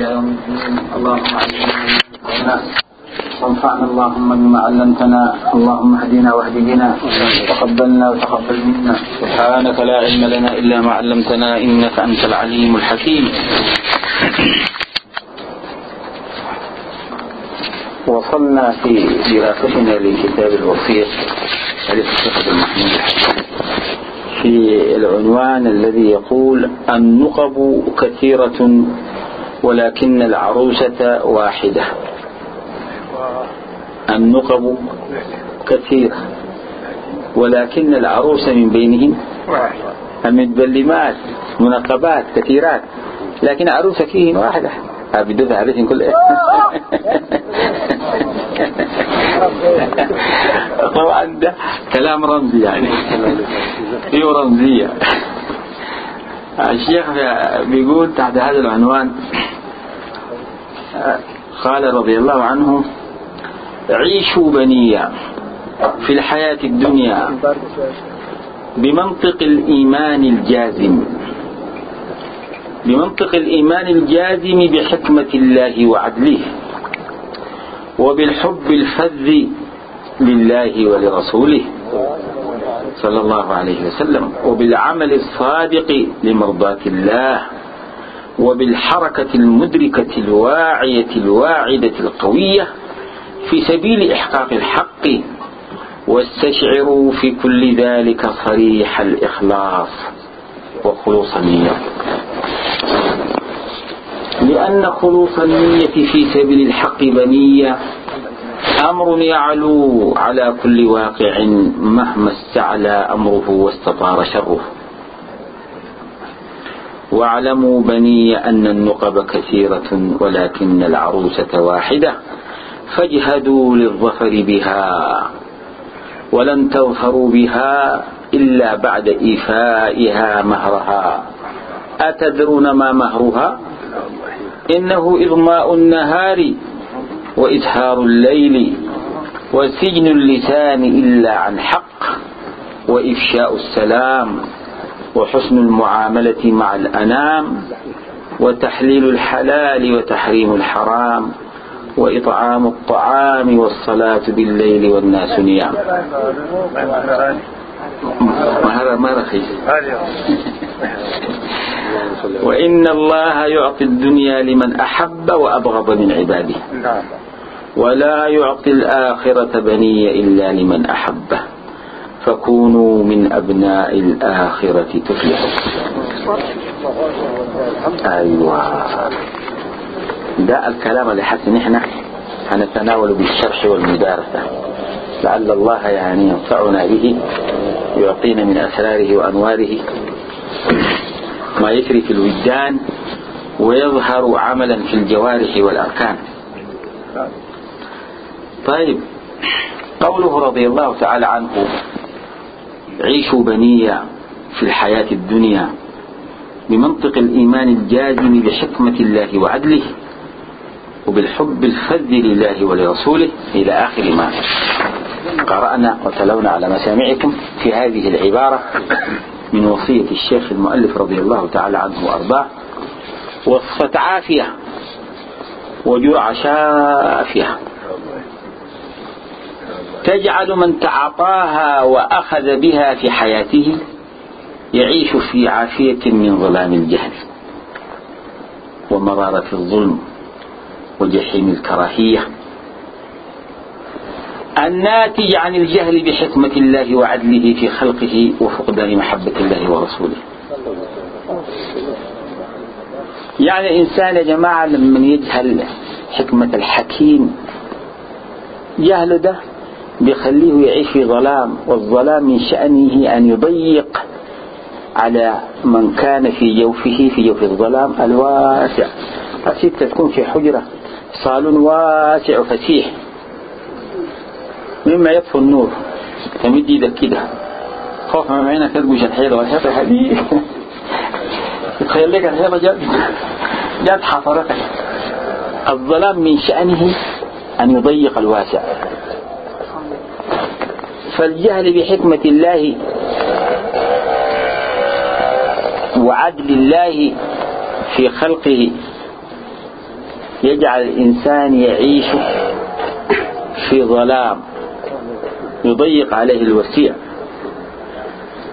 إلى يوم الدين. اللهم علمنا وانفعنا اللهم بما علمتنا. اللهم اهدنا واهد بنا. وتقبلنا وتقبل منا. سبحانك لا علم لنا إلا ما علمتنا. إنك أنت العليم الحكيم. وصلنا في دراستنا لكتاب الوصية للفقه المحمود في العنوان الذي يقول النقب كثيرة ولكن العروسة واحدة. النقب كثيرة ولكن العروس من بينهم المتبلمات منقبات كثيرات. لكن عروسة فيهن واحدة. بدون عليهم كل إيه طبعا ده كلام رمزي يعني. فيه رمزية. الشيخ بيقول تحت هذا العنوان قال رضي الله عنه عيشوا بنيا في الحياة الدنيا بمنطق الإيمان الجازم بمنطق الإيمان الجازم بحكمة الله وعدله وبالحب الفذ لله ولرسوله. صلى الله عليه وسلم وبالعمل الصادق لمرضاة الله وبالحركة المدركة الواعية الواعدة القوية في سبيل إحقاق الحق واستشعروا في كل ذلك صريح الإخلاص وخلوص النية. لأن خلوص النية في سبيل الحق بنية أمر يعلو على كل واقع مهما استعلى أمره واستطار شره. واعلموا بني أن النقب كثيرة ولكن العروسة واحدة فاجهدوا للظفر بها ولن تظفروا بها إلا بعد إيفائها مهرها. أتدرون ما مهرها؟ إنه إضماء النهار. وإزهار الليل وسجن اللسان إلا عن حق وإفشاء السلام وحسن المعاملة مع الأنام وتحليل الحلال وتحريم الحرام وإطعام الطعام والصلاة بالليل والناس نيام. ما ما رخيص وإن الله يعطي الدنيا لمن أحب وأبغض من عباده. ولا يعطي الآخرة بني إلا لمن أحبه. فكونوا من أبناء الآخرة تفلحوا أيوة. ده الكلام اللي حتى نحن هنتناول بالشرح والمدارسة. لعل الله يعني ينفعنا به يعطينا من أسراره وأنواره. ما يجري في الوجدان ويظهر عملا في الجوارح والأركان. طيب قوله رضي الله تعالى عنه عيشوا بنية في الحياة الدنيا بمنطق الإيمان الجازم بحكمة الله وعدله وبالحب الفذ لله ولرسوله إلى آخر ما قرأنا وتلونا على مسامعكم في هذه العبارة. من وصية الشيخ المؤلف رضي الله تعالى عنه وأرضاه وصفة عافية وجرعة شافية. تجعل من تعاطاها وأخذ بها في حياته يعيش في عافية من ظلام الجهل ومرارة الظلم وجحيم الكراهية. الناتج عن الجهل بحكمة الله وعدله في خلقه وفقدان محبة الله ورسوله. يعني الإنسان يا جماعة لما يجهل حكمة الحكيم جهله ده بيخليه يعيش في ظلام والظلام من شأنه أن يضيق على من كان في جوفه في جوف الظلام الواسع. أسيت تكون في حجرة صالون واسع فسيح مما يطفو النور. تمد إيدك كده. خوف من عينك تدبش الحيطة والحيطة هذه تخيل لك الحيطة جد جد حفرتك. الظلام من شأنه أن يضيق الواسع. فالجهل بحكمة الله وعدل الله في خلقه يجعل الإنسان يعيش في ظلام. يضيق عليه الوسيع.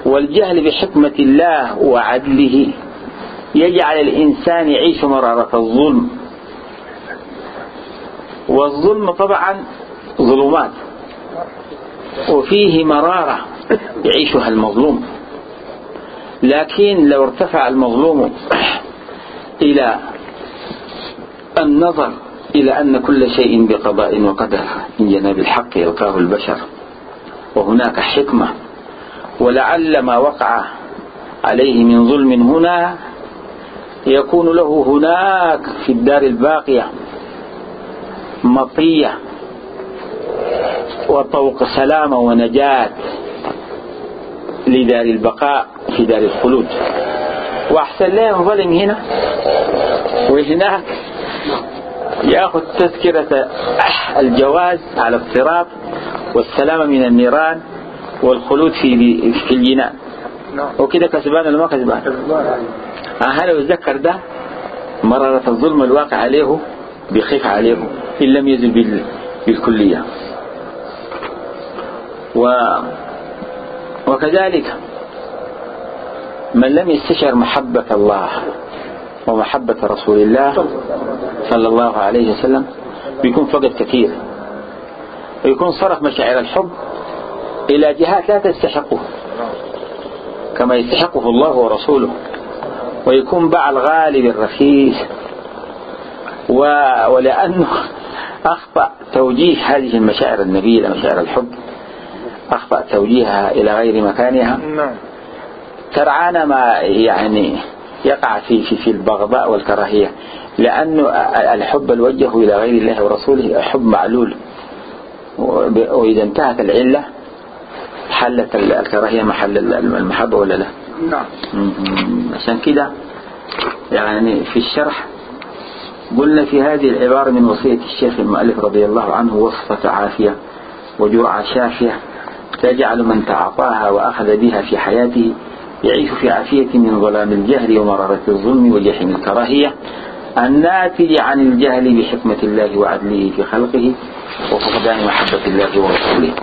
والجهل بحكمة الله وعدله يجعل الإنسان يعيش مرارة الظلم. والظلم طبعا ظلمات وفيه مرارة يعيشها المظلوم. لكن لو ارتفع المظلوم إلى النظر إلى أن كل شيء بقضاء وقدر من جناب الحق يلقاه البشر. وهناك حكمة. ولعل ما وقع عليه من ظلم هنا يكون له هناك في الدار الباقية مطية وطوق سلامة ونجاة لدار البقاء في دار الخلود. وأحسن له ظلم هنا. وهناك يأخذ تذكرة الجواز على الصراط. والسلامة من النيران والخلود في في الجنان. وكده كسبان ولا ما كسبان؟ هل يتذكر ده مرارة الظلم الواقع عليه بيخيف عليه إن لم يزل بالكلية. و وكذلك من لم يستشعر محبة الله ومحبة رسول الله صلى الله عليه وسلم بيكون فقد كثير. ويكون صرف مشاعر الحب إلى جهات لا تستحقه كما يستحقه الله ورسوله ويكون باع الغالي بالرخيص و... ولأنه أخطأ توجيه هذه المشاعر النبيلة مشاعر الحب أخطأ توجيهها إلى غير مكانها نعم. ترعانا ما يعني يقع في في في البغضاء والكراهية لأنه الحب الوجه إلى غير الله ورسوله حب معلول وإذا انتهت العلة حلت الكراهية محل المحبة ولا لا؟ نعم. عشان كده يعني في الشرح قلنا في هذه العبارة من وصية الشيخ المؤلف رضي الله عنه وصفة عافية وجرعة شافية تجعل من تعاطاها وأخذ بها في حياته يعيش في عافية من ظلام الجهل ومرارة الظلم وجحيم الكراهية الناتج عن الجهل بحكمة الله وعدله في خلقه وفقدان محبة الله ورسوله.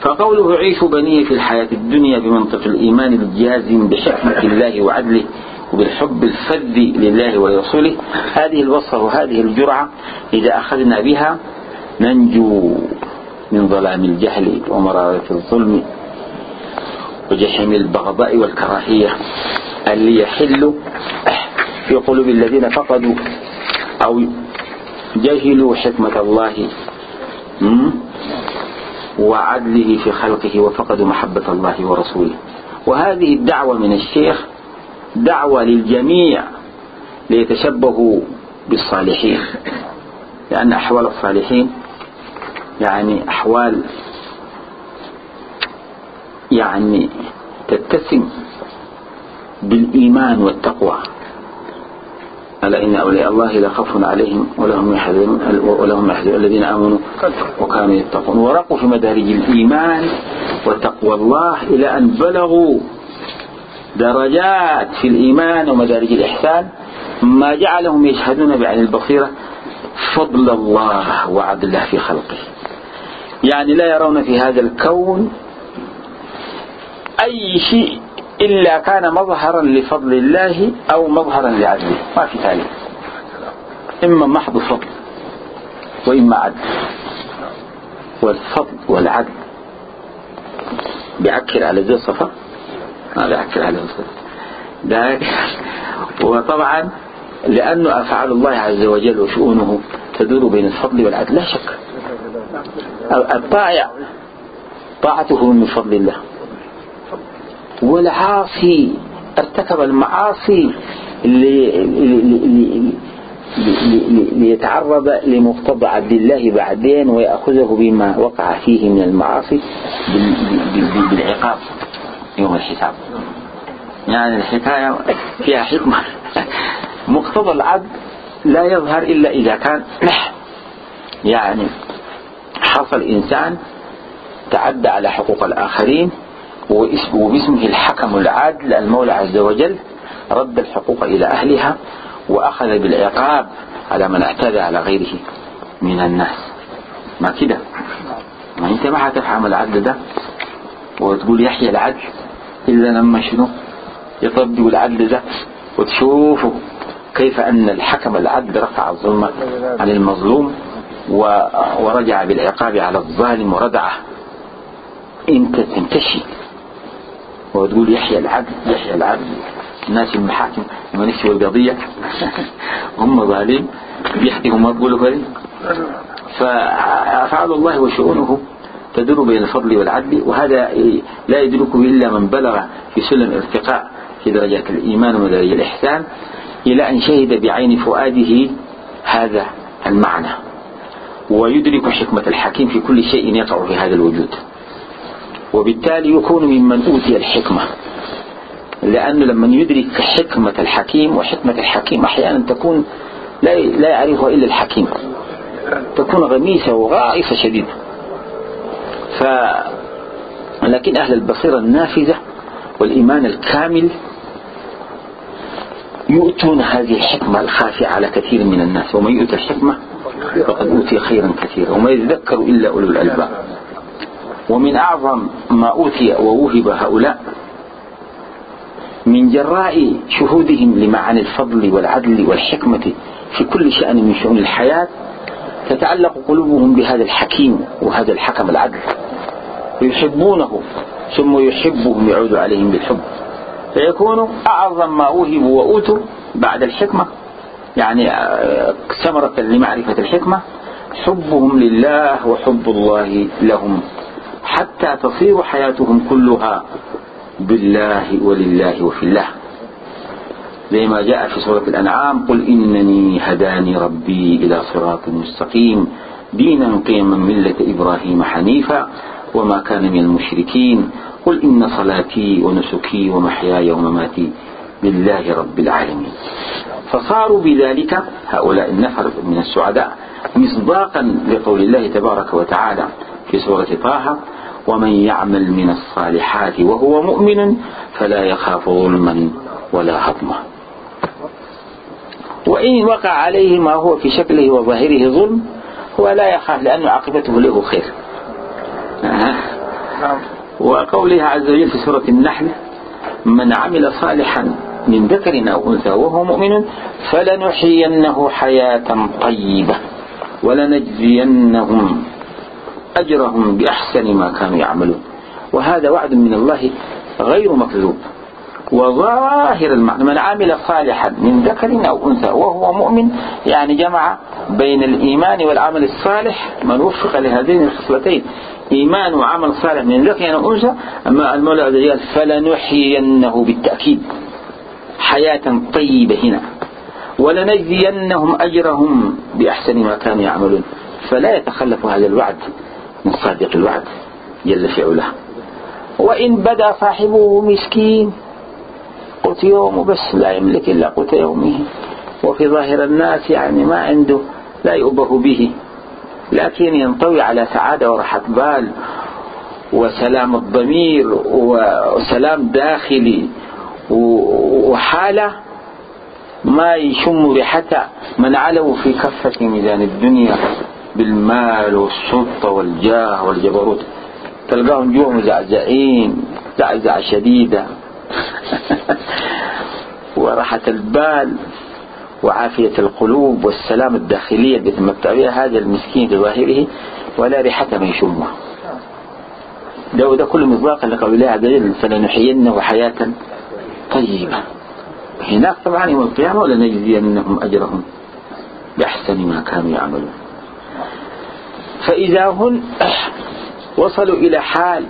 فقوله عيش بني في الحياة الدنيا بمنطق الإيمان الجازم بحكمة الله وعدله وبالحب الفذ لله ولرسوله هذه الوصفة وهذه الجرعة إذا أخذنا بها ننجو من ظلام الجهل ومرارة الظلم وجحيم البغضاء والكراهية. اللي يحل في قلوب الذين فقدوا أو جهلوا حكمة الله وعدله في خلقه وفقدوا محبة الله ورسوله. وهذه الدعوة من الشيخ دعوة للجميع ليتشبهوا بالصالحين. لأن أحوال الصالحين يعني أحوال يعني تتسم بالإيمان والتقوى. ألا إن أولياء الله لا خوف عليهم ولهم يحزنون ولهم يحزنون الذين آمنوا وكانوا يتقون. ورقوا في مدارج الإيمان وتقوى الله إلى أن بلغوا درجات في الإيمان ومدارج الإحسان. ما جعلهم يشهدون بعين البصيرة فضل الله وعدله في خلقه. يعني لا يرون في هذا الكون أي شيء إلا كان مظهرا لفضل الله أو مظهرا لعدله. ما في ثالث إما محض فضل وإما عدل. والفضل والعدل. بيعكر على ذي الصفا ما بيعكر على ذي الصفا وطبعا لأنه أفعال الله عز وجل وشؤونه تدور بين الفضل والعدل. لا شك. الطائع. طاعته من فضل الله. والعاصي ارتكب المعاصي ليتعرض لمقتضى عبد الله بعدين ويأخذه بما وقع فيه من المعاصي بالعقاب يوم الحساب. يعني الحكاية فيها حكمة. مقتضى العبد لا يظهر إلا إذا كان يعني حصل إنسان تعدى على حقوق الآخرين وباسمه الحكم العادل المولى عز وجل رد الحقوق إلى أهلها وأخذ بالعقاب على من اعتدى على غيره من الناس. ما كده؟ ما أنت ما حتفهم العدل ده؟ وتقول يحيى العدل إلا لما شنو؟ يطبقوا العدل ده وتشوفوا كيف أن الحكم العدل رفع الظلم عن المظلوم ورجع بالعقاب على الظالم وردعه. أنت تنتشي. وتقول يحيى العدل يحيى العدل الناس المحاكم لما نسوا القضية هم ظالم بيحكموا ما تقولوا فريق فأفعال الله وشؤونه تدور بين الفضل والعدل وهذا لا يدركه إلا من بلغ في سلم الارتقاء في درجات الإيمان ودرجة الإحسان إلى أن شهد بعين فؤاده هذا المعنى. ويدرك حكمة الحكيم في كل شيء يقع في هذا الوجود. وبالتالي يكون ممن أوتي الحكمة. لأنه لما يدرك حكمة الحكيم وحكمة الحكيم أحيانا تكون لا يعرفها إلا الحكيم. تكون غميسة وغائصة شديدة. ف لكن أهل البصيرة النافذة والإيمان الكامل يؤتون هذه الحكمة الخافية على كثير من الناس. ومن يؤتى الحكمة فقد أوتي خيرا كثيرا. وما يذكر إلا أولو الألباب. ومن أعظم ما أوتي ووهب هؤلاء من جراء شهودهم لمعاني الفضل والعدل والحكمة في كل شأن من شؤون الحياة تتعلق قلوبهم بهذا الحكيم وهذا الحكم العدل. ويحبونه ثم يحبهم يعود عليهم بالحب. فيكون أعظم ما أوهبوا وأوتوا بعد الحكمة يعني آه، ثمرة لمعرفة الحكمة حبهم لله وحب الله لهم. تصير حياتهم كلها بالله ولله وفي الله. زي ما جاء في سورة الأنعام قل إنني هداني ربي إلى صراط مستقيم دينا قيما ملة إبراهيم حنيفا وما كان من المشركين قل إن صلاتي ونسكي ومحياي ومماتي لله رب العالمين. فصاروا بذلك هؤلاء النفر من السعداء مصداقا لقول الله تبارك وتعالى في سورة طه ومن يعمل من الصالحات وهو مؤمن فلا يخاف ظلما ولا هضما وإن وقع عليه ما هو في شكله وظاهره ظلم هو لا يخاف لأن عاقبته له خير. آه. وقولها عز وجل في سورة النحل من عمل صالحا من ذكر أو أنثى وهو مؤمن فلنحيينه حياة طيبة ولنجزينهم أجرهم بأحسن ما كانوا يعملون. وهذا وعد من الله غير مكذوب. وظاهر المعنى من عمل صالحا من ذكر أو أنثى وهو مؤمن يعني جمع بين الإيمان والعمل الصالح من وفق لهذين الخصلتين إيمان وعمل صالح من ذكر أو أنثى أما المولى عز وجل فلنحيينه بالتأكيد. حياة طيبة هنا. ولنجزينهم أجرهم بأحسن ما كانوا يعملون. فلا يتخلف هذا الوعد. من صادق الوعد جل في علاه وإن بدا صاحبه مسكين قوت يومه بس لا يملك إلا قوت يومه. وفي ظاهر الناس يعني ما عنده لا يؤبه به. لكن ينطوي على سعادة وراحة بال وسلام الضمير وسلام داخلي وحالة ما يشم ريحتها. من علوا في كفة ميزان الدنيا. بالمال والسلطة والجاه والجبروت. تلقاهم جوا مزعزعين زعزعة شديدة. وراحة البال وعافية القلوب والسلام الداخلية التي يتمتع بها هذا المسكين بظاهره ولا ريحة من يشمه ده وده كل مصداقا لقول الله عز وجل فلنحيينه حياة طيبة. هناك طبعا يوم القيامة ولنجزينهم أجرهم بأحسن ما كانوا يعملون. فإذا هم وصلوا إلى حال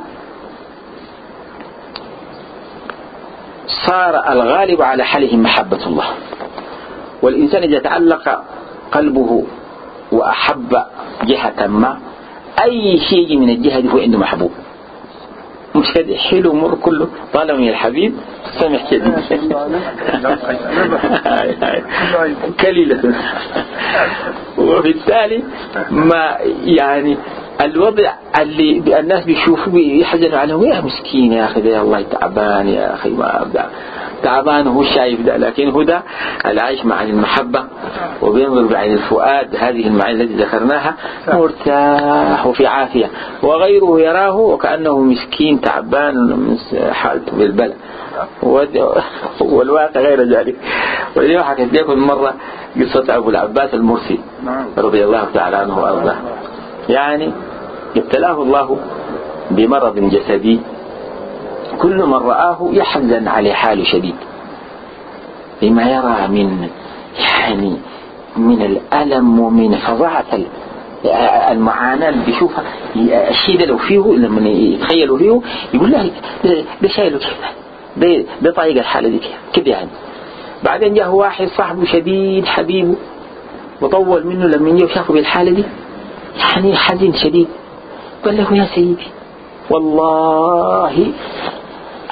صار الغالب على حالهم محبة الله. والإنسان إذا تعلق قلبه وأحب جهة ما أي شيء من الجهة هو عنده محبوب. مش كده حلو مر كله. طالما من الحبيب سامح كده كليلة وبالتالي ما يعني الوضع اللي الناس بيشوفوه بيحزنوا عليه يا مسكين يا أخي يا الله تعبان يا أخي ما أبدأ. تعبان وهو شايف ده. لكن هدى العيش مع المحبة وبينظر بعين الفؤاد هذه المعاني التي ذكرناها مرتاح وفي عافية. وغيره يراه وكأنه مسكين تعبان من حالته بالبلد والواقع غير ذلك. ولذلك حكيت لكم مرة قصة أبو العباس المرسي. رضي الله تعالى عنه وأرضاه. يعني ابتلاه الله بمرض جسدي كل من رآه يحزن عليه حال شديد. لما يرى من يعني من الألم ومن فظاعة المعاناة اللي بيشوفها الشيء ده لو فيه لما يتخيلوا فيه يقول له ده شايله كيف ده, طايق الحالة دي كده يعني. بعدين جاء واحد صاحبه شديد حبيبه وطول منه لما جاء وشافه بالحالة دي يعني حزين شديد. قال له يا سيدي والله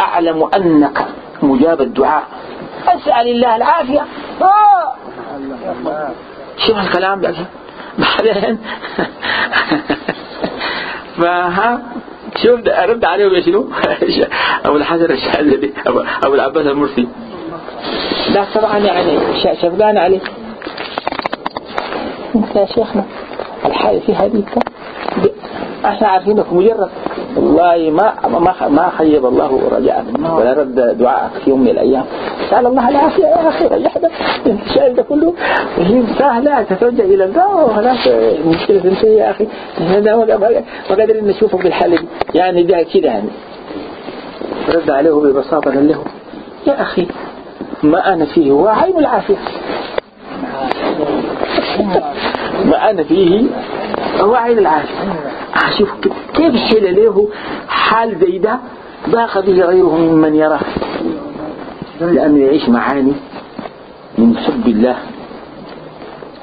أعلم أنك مجاب الدعاء. أسأل الله العافية. آه. شوف الكلام ده؟ بعدين فها شوف أرد عليه بشنو أبو الحسن الشاذلي أبو العباس المرسي. لا طبعا يعني شفقان عليه انت يا شيخنا الحالة في إحنا عارفينك مجرد. والله ما ما ما خيب الله رجاء. ولا رد دعاءك في يوم من الأيام. سأل الله العافيه يا أخي ريحنا انت شايل ده كله. وهي سهله تتوجه إلى الله وهناك مشكله تنتهي يا أخي. ما قادرين نشوفك بالحاله دي يعني ده كده يعني. رد عليه ببساطة قال له يا أخي ما أنا فيه هو عين العافية. ما أنا فيه هو عين العافية. شوف كيف حل له حال زي ده ضاق به غيره ممن يراه. لأنه يعيش معاني من حب الله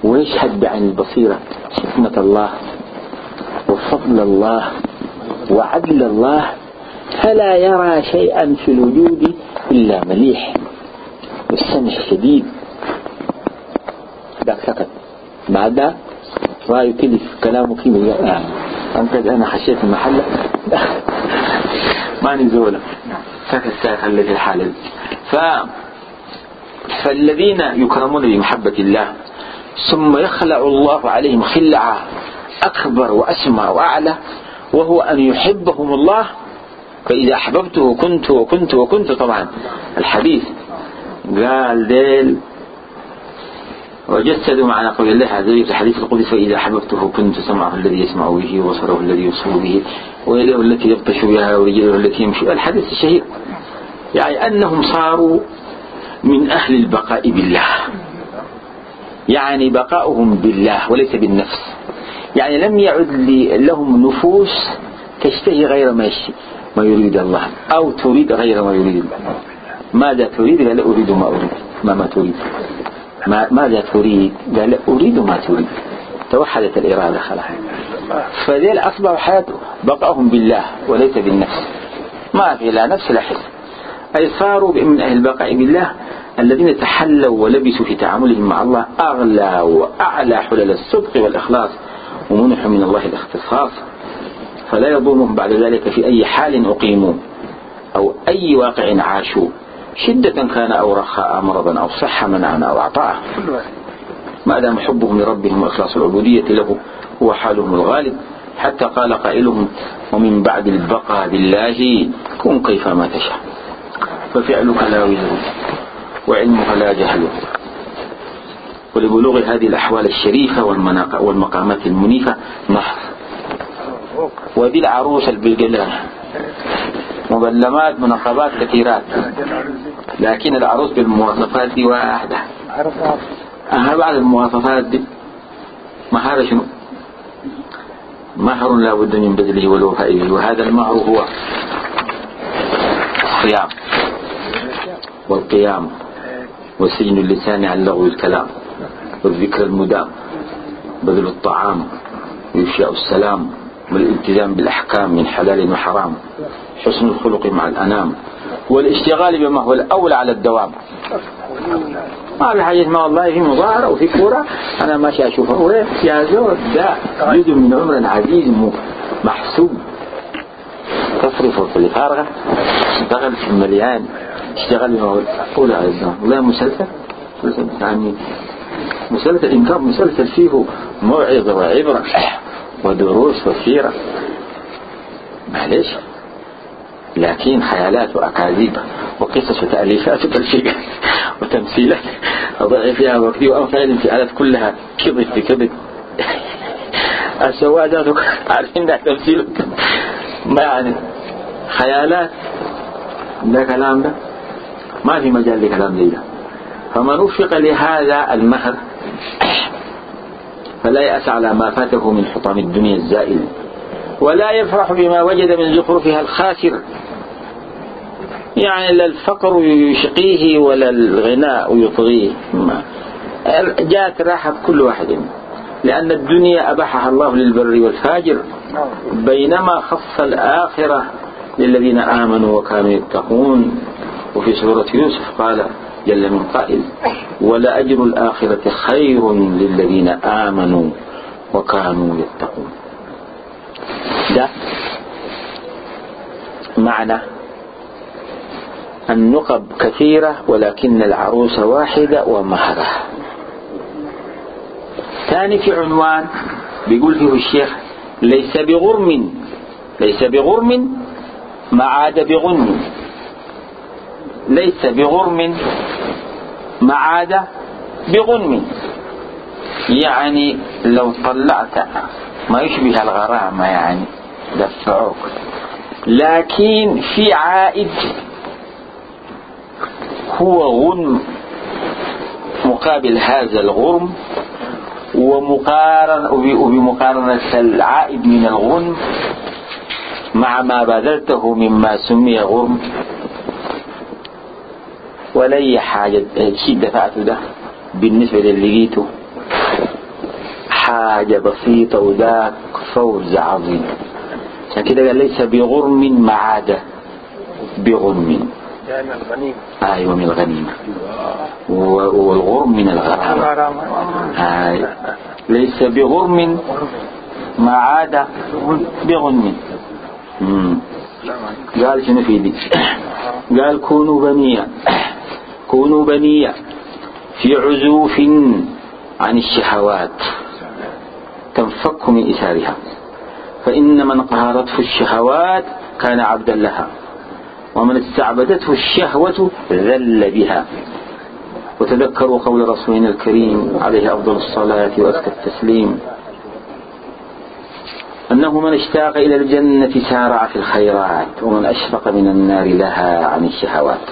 ويشهد بعين البصيرة. حكمة الله وفضل الله وعدل الله فلا يرى شيئا في الوجود إلا مليح والسمح شديد. ذاك سكت بعد رأي كلف كلامه كيف أنت أنا خشيت المحلة ما نزوله سكت الذي الحالة ف فالذين يكرمون بمحبة الله ثم يخلع الله عليهم خلعة أكبر وأسمى وأعلى وهو أن يحبهم الله. فإذا أحببته كنت وكنت وكنت طبعا الحديث قال ديل وجسدوا معنى قول الله عز وجل في الحديث القدس فإذا أحببته كنت سمعه الذي يسمع به وبصره الذي يبصر به ويده التي يبطش بها ورجله التي يمشي. الحديث الشهير يعني أنهم صاروا من أهل البقاء بالله. يعني بقاؤهم بالله وليس بالنفس. يعني لم يعد لهم نفوس تشتهي غير ما ما يريد الله أو تريد غير ما يريد الله. ماذا تريد؟ قال أريد ما أريد ما ما تريد. ما ماذا تريد؟ قال أريد ما تريد. توحدت الإرادة خلاص. فذيل أصبحوا حياته. بقاهم بالله وليس بالنفس. ما في لا نفس لا حس. أي صاروا من أهل البقاء بالله الذين تحلوا ولبسوا في تعاملهم مع الله أغلى وأعلى حلل الصدق والإخلاص ومنحوا من الله الاختصاص. فلا يضرهم بعد ذلك في أي حال أقيموا أو أي واقع عاشوا. شدة كان أو رخاء مرضا أو صحة منعا أو عطاء ما دام حبهم لربهم وإخلاص العبودية له هو حالهم الغالب. حتى قال قائلهم ومن بعد البقاء بالله كن كيفما تشاء. ففعلك لا وزر وعلمك لا جهل. ولبلوغ هذه الأحوال الشريفة والمقامات المنيفة نحر وذي العروس البلقلة مبلمات منقبات كثيرات. لكن العروس بالمواصفات دي واحدة. أها بعد المواصفات دي. مهار شنو؟ مهر لا بد من بذله والوفاء به وهذا المهر هو الصيام والقيام وسجن اللسان عن لغو الكلام والذكر المدام بذل الطعام وإفشاء السلام والالتزام بالأحكام من حلال وحرام. حسن الخلق مع الأنام والاشتغال بما هو الأولى على الدوام. ما حاجة ما والله في مظاهرة وفي كورة. أنا ماشي أشوفه يا زود ده جزء من عمر عزيز محسوب. تصرف في الفارغة. اشتغل في المليان. اشتغل أقول على الزمان والله مسلسل. يعني مسلسل إن كان مسلسل فيه موعظة وعبرة ودروس وسيرة. معلش لكن خيالات وأكاذيب وقصص وتأليفات وكل شيء وتمثيلات أضع فيها وفي وأنفع الانفعالات كلها. كذب في كذب السوادات عارفين ده تمثيل. ما يعني خيالات ده كلام ده. ما في مجال لكلام زي ده. فمن وفق لهذا المهر فلا يأس على ما فاته من حطام الدنيا الزائل. ولا يفرح بما وجد من زخرفها الخاسر. يعني لا الفقر يشقيه ولا الغناء يطغيه. جاءت راحة كل واحد. لأن الدنيا أباحها الله للبر والفاجر. بينما خص الآخرة للذين آمنوا وكانوا يتقون. وفي سورة يوسف قال جل من قائل ولأجر الآخرة خير للذين آمنوا وكانوا يتقون. ده معنى النقب كثيرة ولكن العروس واحدة ومهرها ثاني في عنوان بيقول فيه الشيخ ليس بغرم ليس بغرم ما عاد بغنم. ليس بغرم ما عاد بغنم. يعني لو طلعت ما يشبه الغرامة يعني دفعوك. لكن في عائد هو غنم مقابل هذا الغرم ومقارن وبمقارنة العائد من الغنم مع ما بذلته مما سمي غرم. ولا أي حاجة شيء دفعته ده بالنسبة للي لقيته حاجة بسيطة وذاك فوز عظيم. عشان كده قال ليس بغرم معادة بغنم أيوة من الغنيمة. والغرم من الغرامة هاي ليس بغرم ما عاد بغنم قال شنو في دي؟ قال كونوا بنية. كونوا بنية في عزوف عن الشهوات. تنفك من إثارها فإن من قهرته الشهوات كان عبدا لها. ومن استعبدته الشهوة ذل بها. وتذكروا قول رسولنا الكريم عليه أفضل الصلاة وأزكى التسليم. أنه من اشتاق إلى الجنة سارع في الخيرات ومن أشفق من النار لها عن الشهوات.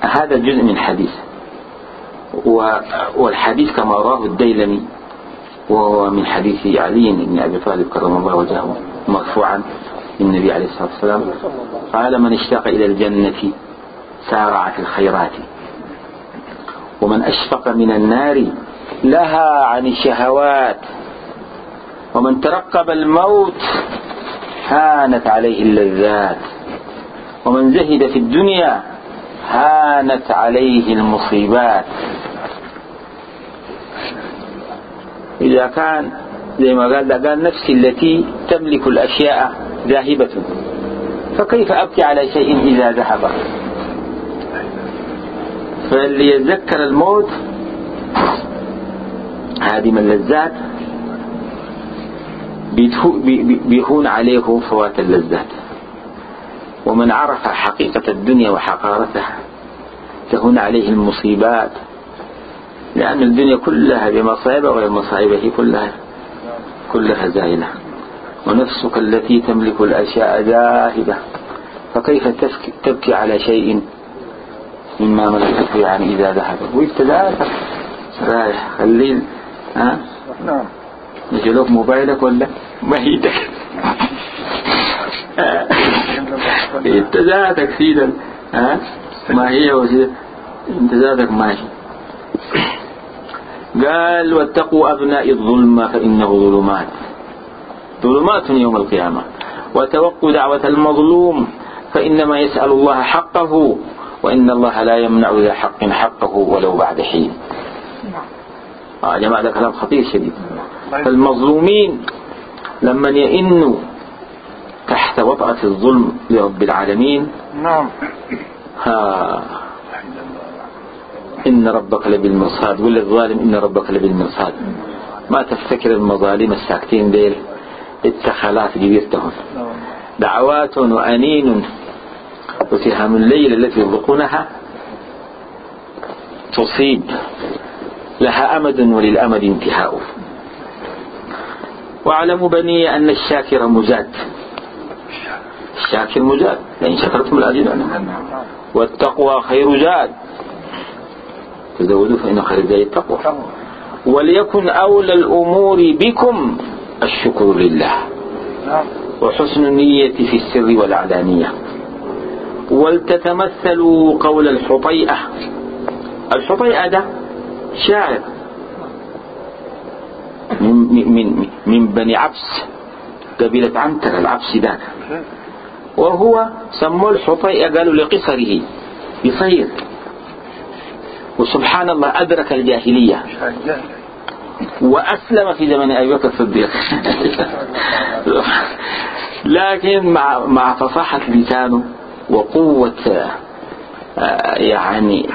هذا جزء من حديث. والحديث كما رواه الديلمي وهو من حديث علي بن أبي طالب كرم الله وجهه مرفوعا للنبي عليه الصلاة والسلام قال من اشتاق إلى الجنة سارع في الخيرات ومن أشفق من النار لها عن الشهوات ومن ترقب الموت هانت عليه اللذات ومن زهد في الدنيا هانت عليه المصيبات. إذا كان زي ما قال قال نفسي التي تملك الأشياء ذاهبة. فكيف أبكي على شيء إذا ذهب؟ فاللي يتذكر الموت هادم اللذات بيهون عليه فوات اللذات. ومن عرف حقيقة الدنيا وحقارتها تهون عليه المصيبات. لأن الدنيا كلها بمصائبها ومصائبه كلها كلها زائلة ونفسك التي تملك الأشياء ذاهبة فكيف تبكي على شيء مما ملكته يعني إذا ذهب؟ وابتداء رايح خليل ها؟ نعم. يجلوك موبايلك ولا؟ مهيتك إنت ذاتك سيدا ها؟ ما هي وسيدا إنت ذاتك ماشي قال واتقوا أبناء الظلم فإنه ظلمات. ظلمات يوم القيامة. وتوقوا دعوة المظلوم فإنما يسأل الله حقه وإن الله لا يمنع ذا حق حقه ولو بعد حين. آه جماعة هذا كلام خطير شديد. فالمظلومين لما يئنوا تحت وطأت الظلم لرب العالمين نعم. ها إن ربك لبالمرصاد ولا الظالم إن ربك لبالمرصاد. ما تفتكر المظالم الساكتين ديل؟ اتخلات كبيرتهم دعوات وأنين وتهم الليل التي يطلقونها تصيب. لها أمد وللأمد انتهاء. واعلموا بني أن الشاكر مجاد. الشاكر مجاد لئن شكرتم لأزيدنكم والتقوى خير جاد. تزودوا فإن خير زاد التقوى. وليكن أولى الأمور بكم الشكر لله وحسن النية في السر والعلانية ولتتمثلوا قول الحطيئة. الحطيئة ده شاعر من, من, من بني عبس. قبيلة عنتر العبس ذاك وهو سموه الحطيئة قالوا لقصره. يصير وسبحان الله أدرك الجاهلية. وأسلم في زمن أبي بكر الصديق. لكن مع مع فصاحة لسانه وقوة آه، يعني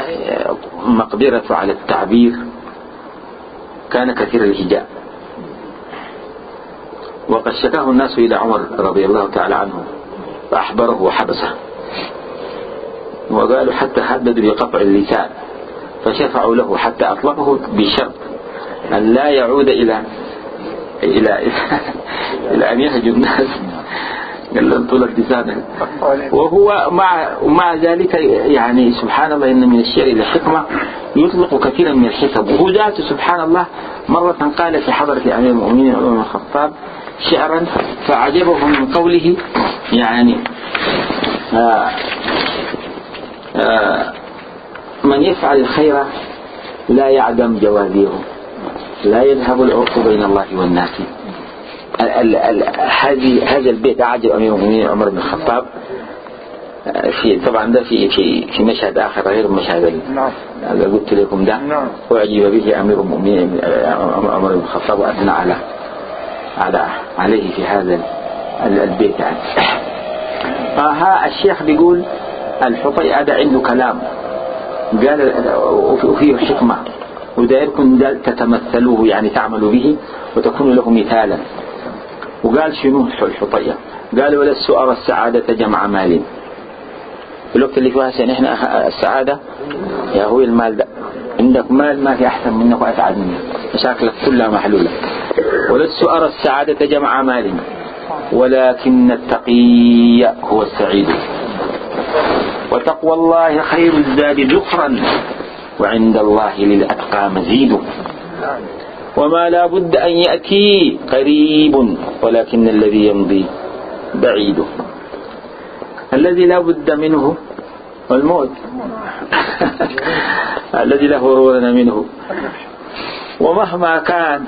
آه، مقدرته على التعبير كان كثير الهجاء. وقد شكاه الناس إلى عمر رضي الله تعالى عنه فأحبره وحبسه. وقالوا حتى حددوا بقطع اللسان فشفعوا له حتى أطلقه بشرط أن لا يعود إلى إلى إلى أن يهجو الناس. قال لهم طول لسانه. وهو مع مع ذلك يعني سبحان الله إن من الشعر إلى حكمة يطلق كثيرا من الحسب وهو ذاته سبحان الله مرة قال في حضرة أمير المؤمنين عمر بن الخطاب شعرا فعجبه من قوله يعني آه من يفعل الخير لا يعدم جوازيه. لا يذهب العرف بين الله والناس. هذه هذا البيت عجب أمير المؤمنين عمر بن الخطاب. آه، في طبعا ده في في في مشهد آخر غير مشهد نعم. قلت لكم ده. نعم. أعجب به أمير المؤمنين عمر بن الخطاب وأثنى على على عليه في هذا البيت يعني. ها الشيخ بيقول الحطي هذا عنده كلام. قال وفيه حكمة. ودائركم تتمثلوه يعني تعملوا به وتكون له مثالا. وقال شنو الحطية قال ولست أرى السعادة جمع مال. الوقت اللي فيها سنة إحنا السعادة يا هو المال ده. عندك مال ما في أحسن منك وأسعد منك. مشاكلك كلها محلولة. ولست أرى السعادة جمع مال. ولكن التقي هو السعيد. وتقوى الله خير الزاد ذخرا وعند الله للأتقى مزيد. وما لا بد أن يأتي قريب ولكن الذي يمضي بعيد. الذي لا بد منه الموت الذي له رورنا منه. ومهما كان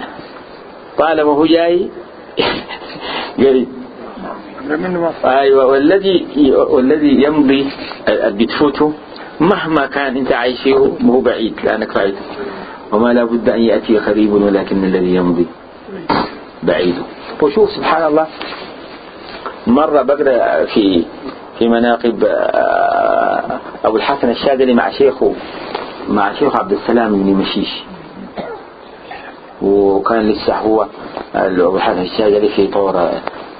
طالما هو جاي قريب. أيوه والذي والذي يمضي بتفوته مهما كان أنت عايش فيه هو بعيد لأنك فايته وما لا بد أن يأتي قريب ولكن الذي يمضي بعيد. وشوف سبحان الله. مرة بقرا في في مناقب آه، أبو الحسن الشاذلي مع شيخه مع شيخ عبد السلام بن مشيش. وكان لسه هو أبو الحسن الشاذلي في طور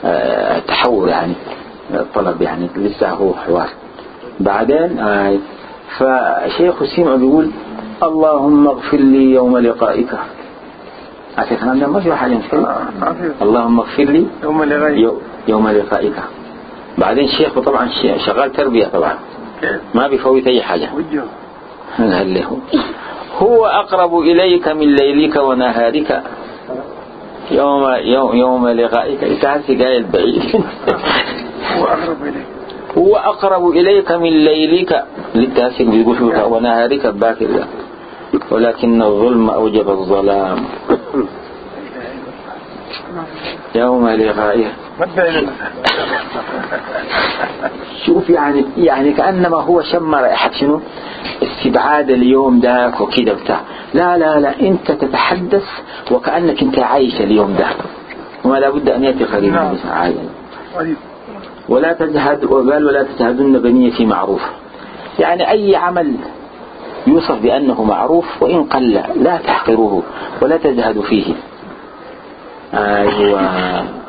التحول يعني الطلب يعني لسه هو حوار. بعدين آه فشيخ سمع بيقول اللهم اغفر لي يوم لقائك. عشان الكلام ده ما في حاجة آه، اللهم اغفر لي يوم لقائك. يوم لقائك. بعدين الشيخ طبعا شغال تربية طبعا. ما بيفوت أي حاجة. هو أقرب إليك من ليلك ونهارك. يوم يوم يوم لقائك إتعسي قايل بعيد. هو أقرب إليك. هو أقرب إليك من ليلك. للتاسك بقشوك ونهارك باكر. ولكن الظلم أوجب الظلام. يوم لقائه شوف يعني يعني كأنما هو شم رائحة شنو؟ استبعاد اليوم ذاك وكذا بتاع لا لا لا انت تتحدث وكأنك انت عايش اليوم ده. وما لابد أن يأتي قريبا نعم. طيب. ولا تزهد وقال ولا تزهدن بنية في معروف. يعني أي عمل يوصف بأنه معروف وإن قل لا تحقروه ولا تزهدوا فيه. أيوة.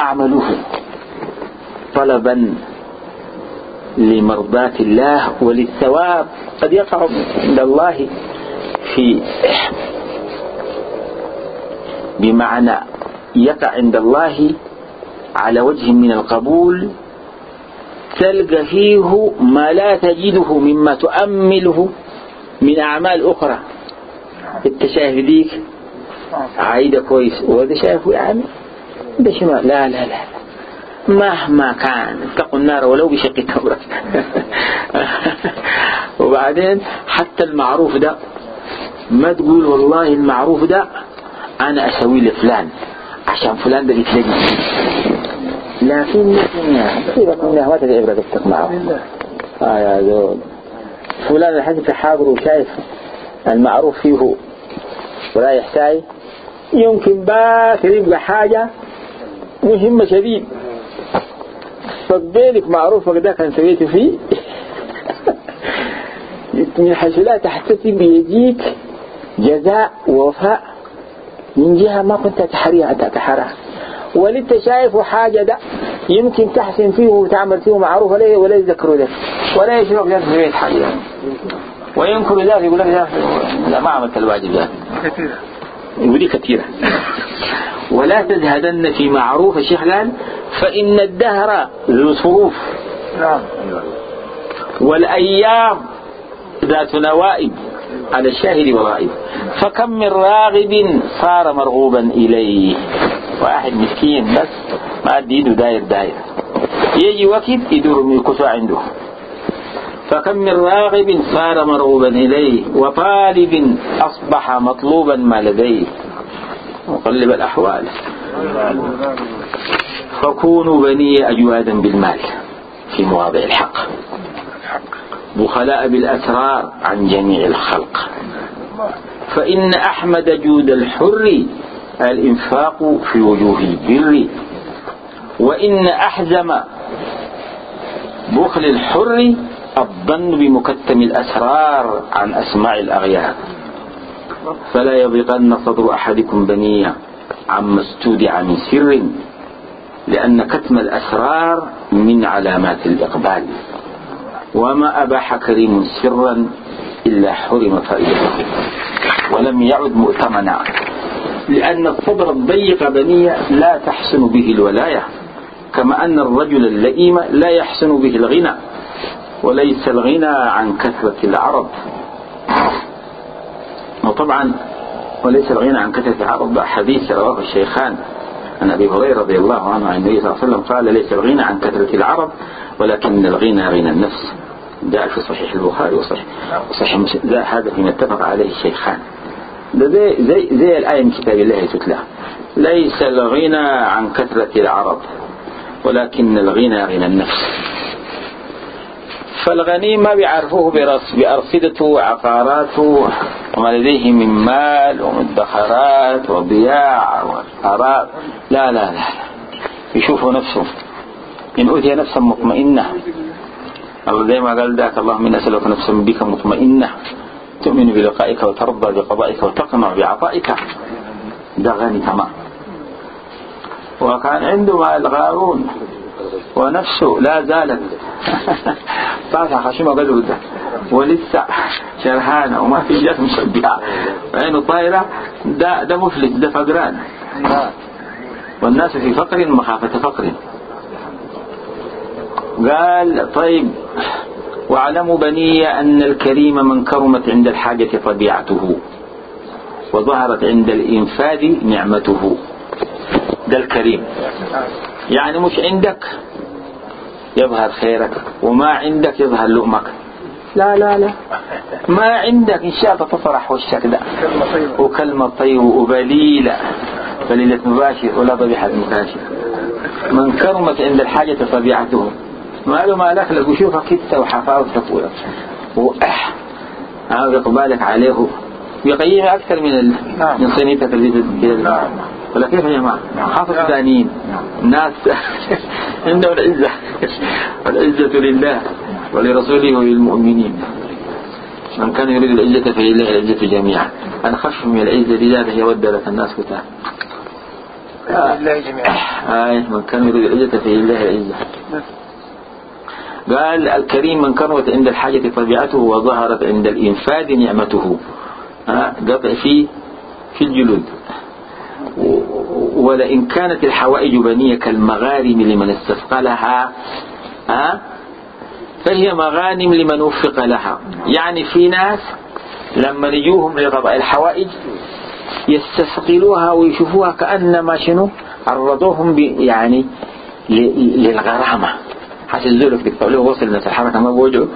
أعملوه طلبا لمرضاة الله وللثواب. قد يقع عند الله في بمعنى يقع عند الله على وجه من القبول تلقى فيه ما لا تجده مما تؤمله من أعمال أخرى. انت شايف عايدة كويس. وهذا شايفه يعني شنو لا لا لا. مهما كان اتقوا النار ولو بشق تمرة وبعدين حتى المعروف ده ما تقول والله المعروف ده أنا أسوي لفلان عشان فلان ده بيتلاقي لكن سيبك من ما تدعي برقبتك معه آه يا زول. فلان في حاضر وشايف المعروف فيه ولا يحتاج يمكن باكر يبقى حاجة مهمة شديد فبينك معروف ده كان سويته فيه. من حيث لا تحتسب يجيك جزاء ووفاء. من جهة ما كنت تحريها أنت تحرها ولنت شايف حاجة ده يمكن تحسن فيه وتعمل فيه معروف ولا ولا يذكروا ذلك. ولا يشرب ذلك في بيت حاجة. وينكر ذلك يقول لك لا ما عملت الواجب ده ودي كثيرة. ولا تزهدن في معروف قال فإن الدهر ذو صروف نعم. والأيام ذات نوائب على الشاهد والغائب. فكم من راغب صار مرغوبا إليه؟ واحد مسكين بس ما يده داير داير. يجي وقت يدور من الكسوة عنده. فكم من راغب صار مرغوبا إليه؟ وطالب أصبح مطلوبا ما لديه. مقلب الأحوال. فكونوا بني أجوادا بالمال في مواضع الحق. بخلاء بالأسرار عن جميع الخلق. فإن أحمد جود الحر الإنفاق في وجوه البر. وإن أحزم بخل الحر الظن بمكتم الأسرار عن أسماع الأغيار. فلا يضيقن صدر أحدكم بنية عما استودع من سر لأن كتم الأسرار من علامات الإقبال. وما أباح كريم سرا إلا حرم فائدته ولم يعد مؤتمنا. لأن الصدر الضيق بنية لا تحسن به الولاية كما أن الرجل اللئيم لا يحسن به الغنى وليس الغنى عن كثرة العرب وطبعا وليس الغنى عن كثرة العرب حديث رواه الشيخان عن أبي هريرة رضي الله عنه عن النبي صلى الله عليه وسلم قال ليس الغنى عن كثرة العرب ولكن الغنى غنى النفس. جاء في صحيح البخاري وصحيح صحيح مسلم. هذا فيما اتفق عليه الشيخان. ده زي, زي, زي الآية من كتاب الله تتلى ليس الغنى عن كثرة العرب ولكن الغنى غنى النفس. فالغني ما بيعرفوه بأرصدته وعقاراته. وما لديه من مال ومدخرات وبياع وأراض لا لا لا يشوفوا نفسه. إن أوتي نفسا مطمئنة. الله زي ما قال ذاك اللهم إن أسألك نفسا بك مطمئنة. تؤمن بلقائك وترضى بقضائك وتقنع بعطائك. ده غني تمام. وكان عنده مال غارون. ونفسه لا زالت طاسة خشمة قلبه ولسه شرهانة وما في جات مشبعة عينه طايرة. ده, ده مفلس ده فقران. والناس في فقر مخافة فقر. قال طيب واعلموا بني أن الكريم من كرمت عند الحاجة طبيعته وظهرت عند الإنفاذ نعمته. ده الكريم. يعني مش عندك يظهر خيرك وما عندك يظهر لؤمك لا لا لا. ما عندك إن شاء الله تفرح وشك ده. وكلمة طيب وبليلة. بليلة مباشر ولا ضبيحة مكاشر من كرمت عند الحاجة طبيعته ما له ما لك لك وشوفك كدة وحفاظتك وأح هذا إقبالك عليه. يقيم أكثر من ال... من صينيتك اللي ولا كيف يا جماعة؟ خاصة الثانيين الناس عندهم العزة. والعزة لله ولرسوله وللمؤمنين. من كان يريد العزة فلله العزة جميعا. خف من العزة لذلك يود لك الناس كتاب. لله جميعا. آه من كان يريد العزة فلله العزة. قال الكريم من كرمت عند الحاجة طبيعته وظهرت عند الإنفاذ نعمته. آه قطع في في الجلود. ولئن كانت الحوائج بنية كالمغارم لمن استثقلها آه فهي مغانم لمن وفق لها. يعني في ناس لما يجوهم لقضاء الحوائج يستثقلوها ويشوفوها كأنما شنو؟ عرضوهم يعني للغرامة. حتى الزول في له وصل الناس الحركة ما بوجهه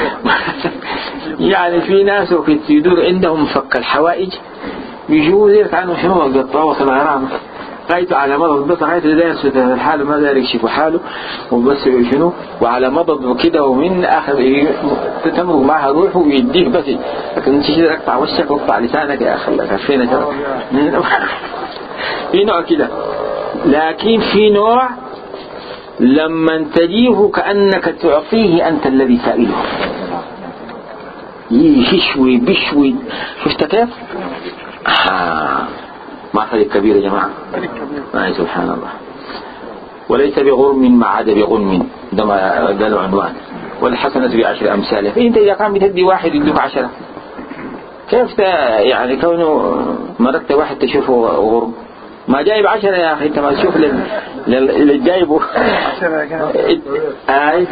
يعني في ناس وفي السيدور عندهم فك الحوائج بيجوا زي كانوا شنو قطعوا وصل الغرامة قايته على مضض بس قايته داير في حاله ما داير يكشف حاله وبس شنو؟ وعلى مضض وكده ومن آخر تتمرق معها روحه ويديك بس. لكن أنت كده اقطع وشك واقطع لسانك يا أخي الله كفينا في نوع كده. لكن في نوع لما تجيه كأنك تعطيه أنت الذي سائله. يشوي بشوي. شفت كيف؟ آه. ما فرق كبير يا جماعة. آه سبحان الله. وليس بغرم ما عاد بغنم ده ده العنوان والحسنة بعشر أمثالها فأنت إذا كان بتدي واحد يدوك عشرة كيف يعني كونه مركت واحد تشوفه غرم؟ ما جايب عشرة يا أخي أنت ما تشوف اللي جايبه آي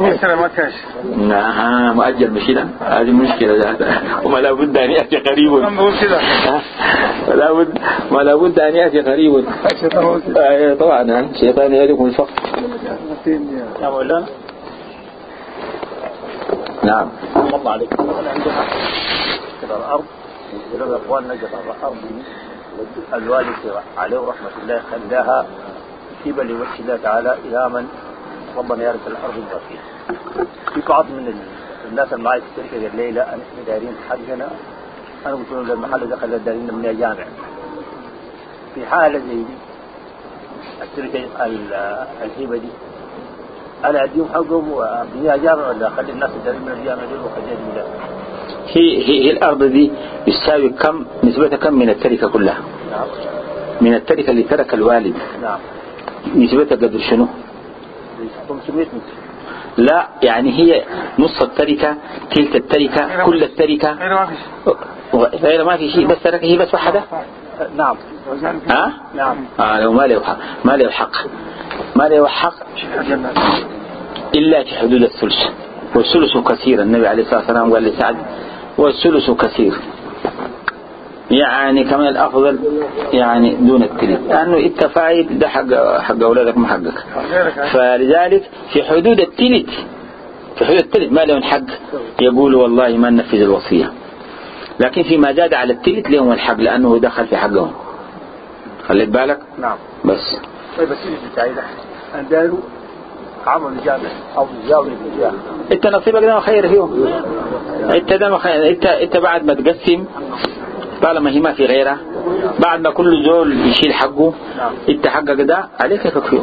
عشرة ما كاش نعم مؤجل مشينا هذه مشكلة ذاتها. وما لابد أن يأتي قريب. ولا بد ما لابد أن يأتي قريب. طبعا الشيطان يدكم الفقر. يا مولانا نعم الله عليك كده الأرض كده الأخوان نجد الأرض الوالد عليه رحمة الله خلاها هبة لوجه الله تعالى إلى من ربنا يرث الأرض البقية في بعض من الناس اللي معي في الشركة قال لي لا إحنا دايرين حقنا أنا قلت لهم المحل ده خلى دايرين من الجامع في حالة زي دي الشركة الهبة دي أنا أديهم حقهم وأبنيها جامع ولا أخلي الناس دايرين من الجامع دول وأخليها هي هي الأرض دي يساوي كم نسبتها كم من التركة كلها؟ نعم. من التركة اللي ترك الوالد. نعم. نسبتها قدر شنو؟ 500 متر لا يعني هي نص التركة تلك التركة كل التركة. غير ما في شيء. بس تركة هي بس واحدة؟ نعم. ها؟ نعم. آه لو ما له حق ما له حق. ما له حق إلا في حدود الثلث. والثلث كثير النبي عليه الصلاة والسلام قال لسعد والثلث كثير. يعني كمان الأفضل يعني دون التلت لأنه أنت فايد ده حق حق أولادك ما حقك. فلذلك في حدود التلت في حدود التلت ما لهم حق يقولوا والله ما ننفذ الوصية. لكن فيما زاد على التلت لهم الحق لأنه دخل في حقهم. خليك بالك؟ نعم. بس. طيب بس اللي بتاعي ده عمل جامع أو زاوية بالجامع إنت نصيبك ده خير فيهم. إنت ده خير. انت إنت بعد ما تقسم طالما هي ما في غيرها بعد ما كل زول يشيل حقه إنت حقك ده عليك يكفيه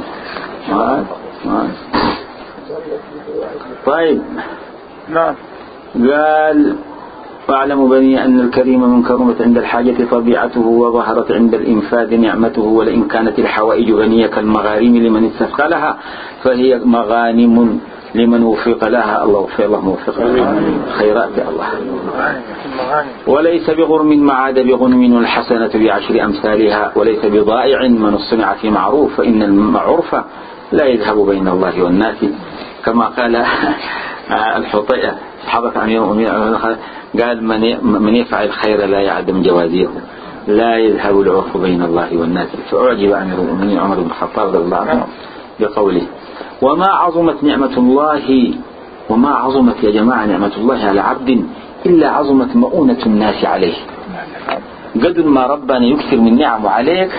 ما طيب. نعم. قال واعلموا بني أن الكريم من كرمت عند الحاجة طبيعته وظهرت عند الإنفاذ نعمته ولئن كانت الحوائج غنية كالمغارم لمن استثقلها فهي مغانم لمن وفق لها. الله وفق الله موفق. خيرات الله. وليس بغرم ما عاد بغنم الحسنة بعشر أمثالها وليس بضائع من صنع في معروف فإن المعروف لا يذهب بين الله والناس. كما قال الحطيئة حضرت عن يوم قال من من يفعل الخير لا يعدم جوازيه. لا يذهب العرف بين الله والناس. فأعجب أمير المؤمنين عمر بن الخطاب رضي الله عنه بقوله وما عظمت نعمة الله وما عظمت يا جماعة نعمة الله على عبد إلا عظمت مؤونة الناس عليه. قدر ما ربنا يكثر من نعمه عليك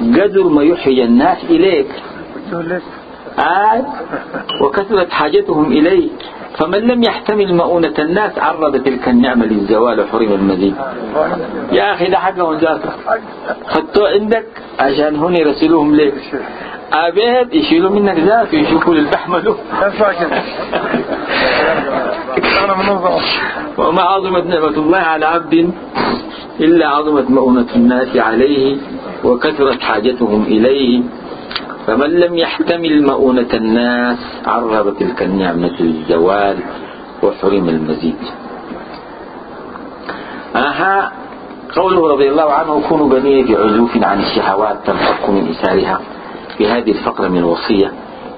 قدر ما يحيي الناس إليك. آه؟ وكثرت حاجتهم إليه فمن لم يحتمل مؤونة الناس عرض تلك النعمة للزوال وحرم المزيد يا أخي ده حقهم ذاته خدتوه عندك عشان هون يرسلوهم لك أبيت يشيلوا منك ذاته يشوفوا للبحمله وما عظمت نعمة الله على عبد إلا عظمت مؤونة الناس عليه وكثرت حاجتهم إليه. فمن لم يحتمل مؤونة الناس عرض تلك النعمة للزوال وحرم المزيد. أها قوله رضي الله عنه كونوا بنية بعزوف عن الشهوات تنفك من إسارها في هذه الفقرة من الوصية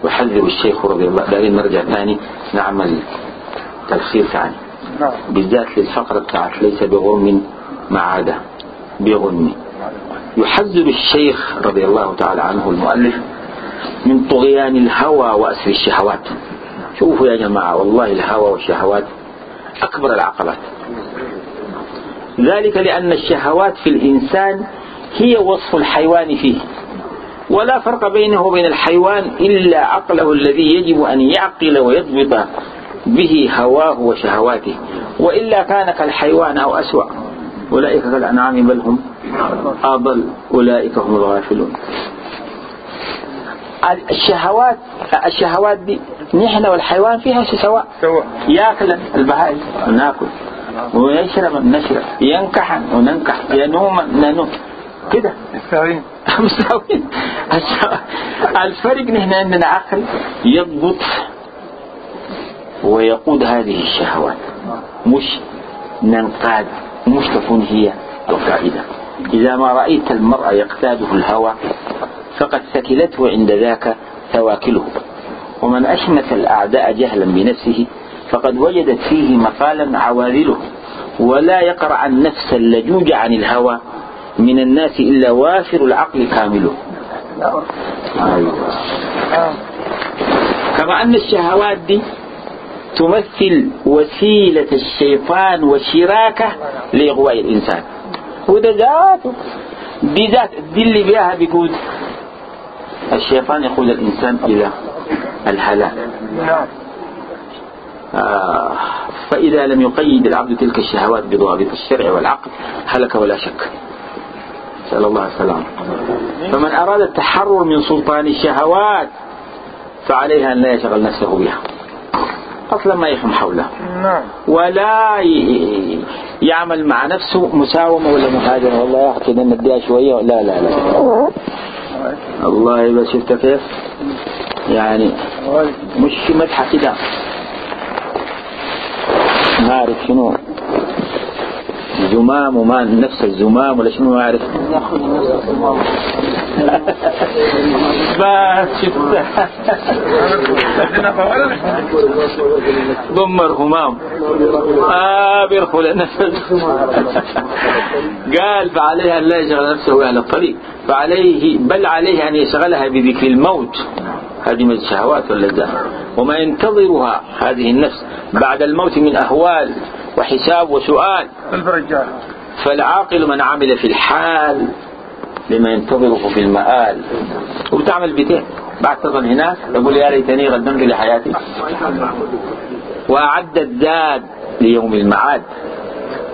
يحذر الشيخ رضي الله دارين نرجع ثاني نعمل تلخيص عنه نعم. بالذات للفقرة بتاعت ليس بغرم معادة بغنم يحذر الشيخ رضي الله تعالى عنه المؤلف من طغيان الهوى وأسر الشهوات. شوفوا يا جماعة والله الهوى والشهوات أكبر العقبات. ذلك لأن الشهوات في الإنسان هي وصف الحيوان فيه. ولا فرق بينه وبين الحيوان إلا عقله الذي يجب أن يعقل ويضبط به هواه وشهواته. وإلا كان كالحيوان أو أسوأ. أولئك كالأنعام بل هم أضل أولئك هم الغافلون. الشهوات الشهوات دي نحن والحيوان فيها سواء؟ سواء. يأكل البهائم. وناكل ويشرب نشرب ينكح وننكح. ينوم ننوم. كده. مستوين. مساويين الفرق نحن عندنا عقل يضبط ويقود هذه الشهوات. مش ننقاد. مش تكون هي القاعدة إذا ما رأيت المرء يقتاده الهوى فقد ثكلته عند ذاك ثواكله ومن أشمت الأعداء جهلا بنفسه فقد وجدت فيه مقالا عواذله ولا يقرع النفس اللجوج عن الهوى من الناس إلا وافر العقل كامله. أيوة. كما أن الشهوات دي تمثل وسيلة الشيطان وشراكة لإغواء الإنسان. وده ذاته. دي ذات دي اللي بيها بيقول الشيطان يقود الإنسان إلى نعم آه فإذا لم يقيد العبد تلك الشهوات بضوابط الشرع والعقل هلك ولا شك. نسأل الله السلامة فمن أراد التحرر من سلطان الشهوات فعليها أن لا يشغل نفسه بها. أصلا ما يفهم حوله. نعم. ولا يعمل مع نفسه مساومة ولا مهاجمة والله يا أخي كده نديها شوية. لا لا لا. والله بس شفت كيف؟ يعني مش مدحة كده. ما أعرف شنو؟ زمام وما نفس الزمام ولا شنو ما أعرف ضمر همام آه بيرخل النفس قال فعليها لا يشغل نفسه على الطريق فعليه بل عليه أن يشغلها بذكر الموت. هذه من الشهوات واللذات وما ينتظرها هذه النفس. بعد الموت من أهوال وحساب وسؤال. فالعاقل من عمل في الحال لما ينتظره في المآل. وبتعمل بيتين. بعد تظل هناك يقول يا ليتني قدمت لحياتي. وأعد الزاد ليوم المعاد.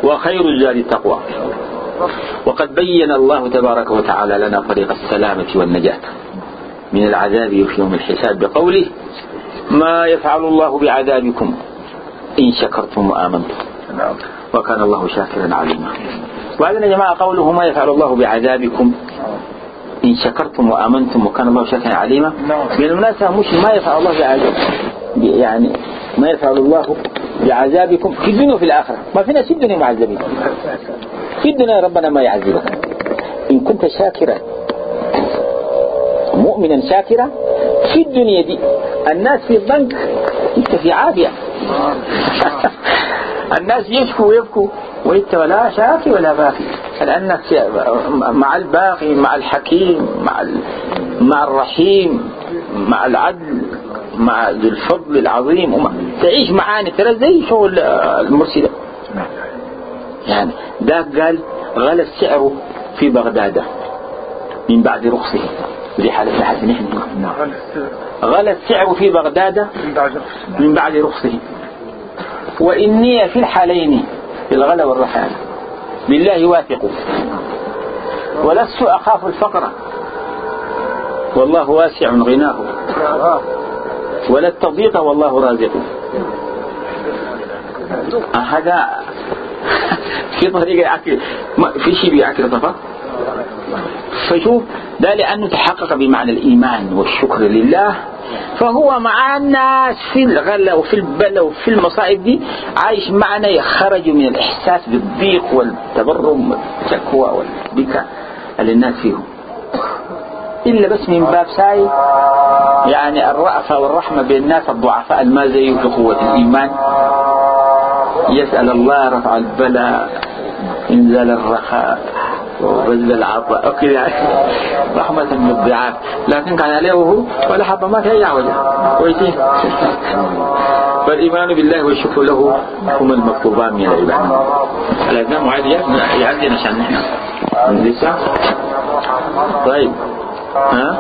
وخير الزاد التقوى. وقد بين الله تبارك وتعالى لنا طريق السلامة والنجاة. من العذاب في يوم الحساب بقوله ما يفعل الله بعذابكم إن شكرتم وآمنتم. نعم. وكان الله شاكرا عليما. وبعدين يا جماعة قوله ما يفعل الله بعذابكم؟ إن شكرتم وآمنتم وكان الله شاكرا عليما. نعم. بالمناسبة مش ما يفعل الله بعذابكم يعني ما يفعل الله بعذابكم في الدنيا وفي الآخرة. ما في ناس في الدنيا معذبين. في الدنيا ربنا ما يعذبك. إن كنت شاكرا مؤمنا شاكرا في الدنيا دي الناس في الضنك أنت في عافية. الناس يشكوا ويبكوا وانت ولا شاكي ولا باكي. لأنك مع الباقي مع الحكيم مع مع الرحيم مع العدل مع ذو الفضل العظيم. ومع تعيش معاني ترى زي شغل المرسلة يعني ده قال غلى السعر في بغداد من بعد رخصه. دي حالتنا حالتنا نحن هنا. غلى السعر. في بغداد من بعد رخصه. وإني في الحالين الغلا والرحال. بالله واثق. ولست أخاف الفقر. والله واسع غناه. ولا التضييق والله رازق. هذا في طريقة أكل. في شيء بأكل طفى فشوف ده لأنه تحقق بمعنى الإيمان والشكر لله. فهو مع الناس في الغلة وفي البلة وفي المصائب دي عايش معنا يخرج من الإحساس بالضيق والتبرم والشكوى والبكاء اللي الناس فيهم. إلا بس من باب ساي يعني الرأفة والرحمة بين الناس الضعفاء ما زي في قوة الإيمان. يسأل الله رفع البلاء إنزال الرخاء. وبذل العطاء. وكذا يعني رحمة بالضعاف لكن كان عليه وهو ولا حبة ما في أي عوجة كويسين فالإيمان بالله والشكر له هما المطلوبان من العباد. الأذان معاد يعدي عشان نحن. لسه طيب. ها؟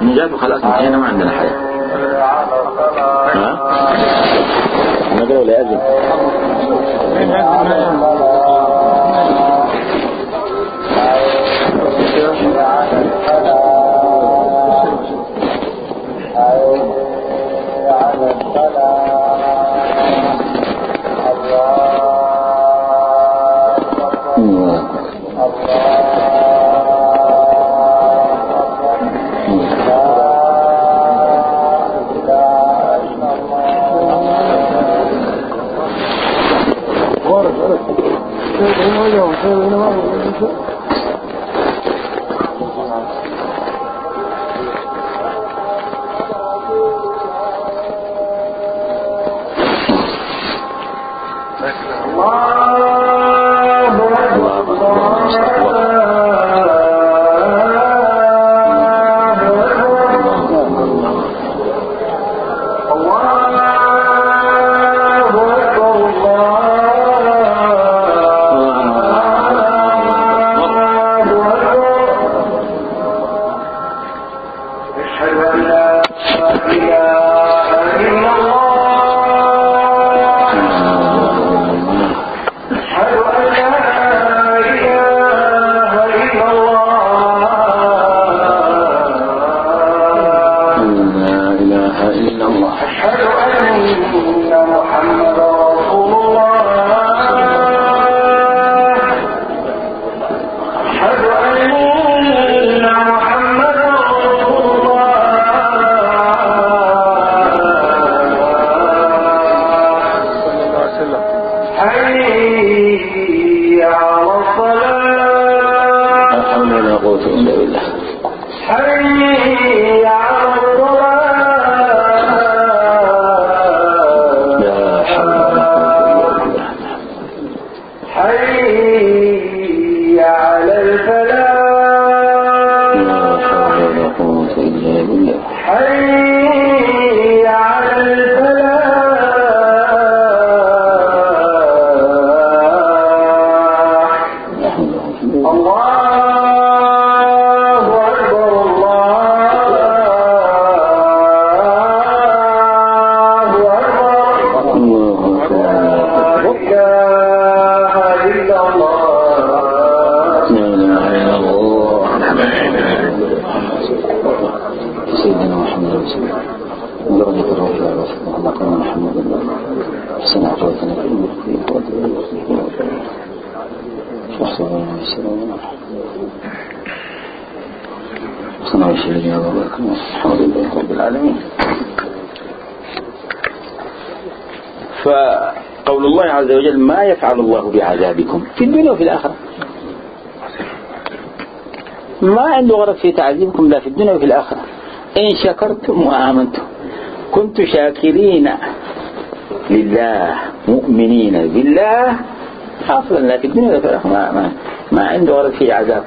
نجاب خلاص انتهينا ما عندنا حاجة. ها؟ نقرأ ولا أذن Gracias. بعذابكم في الدنيا وفي الآخرة. ما عنده غرض في تعذيبكم لا في الدنيا وفي الآخرة. إن شكرتم وآمنتم. كنت شاكرين لله مؤمنين بالله. أصلا لا في الدنيا ولا في الآخرة. ما, ما, ما عنده غرض في عذاب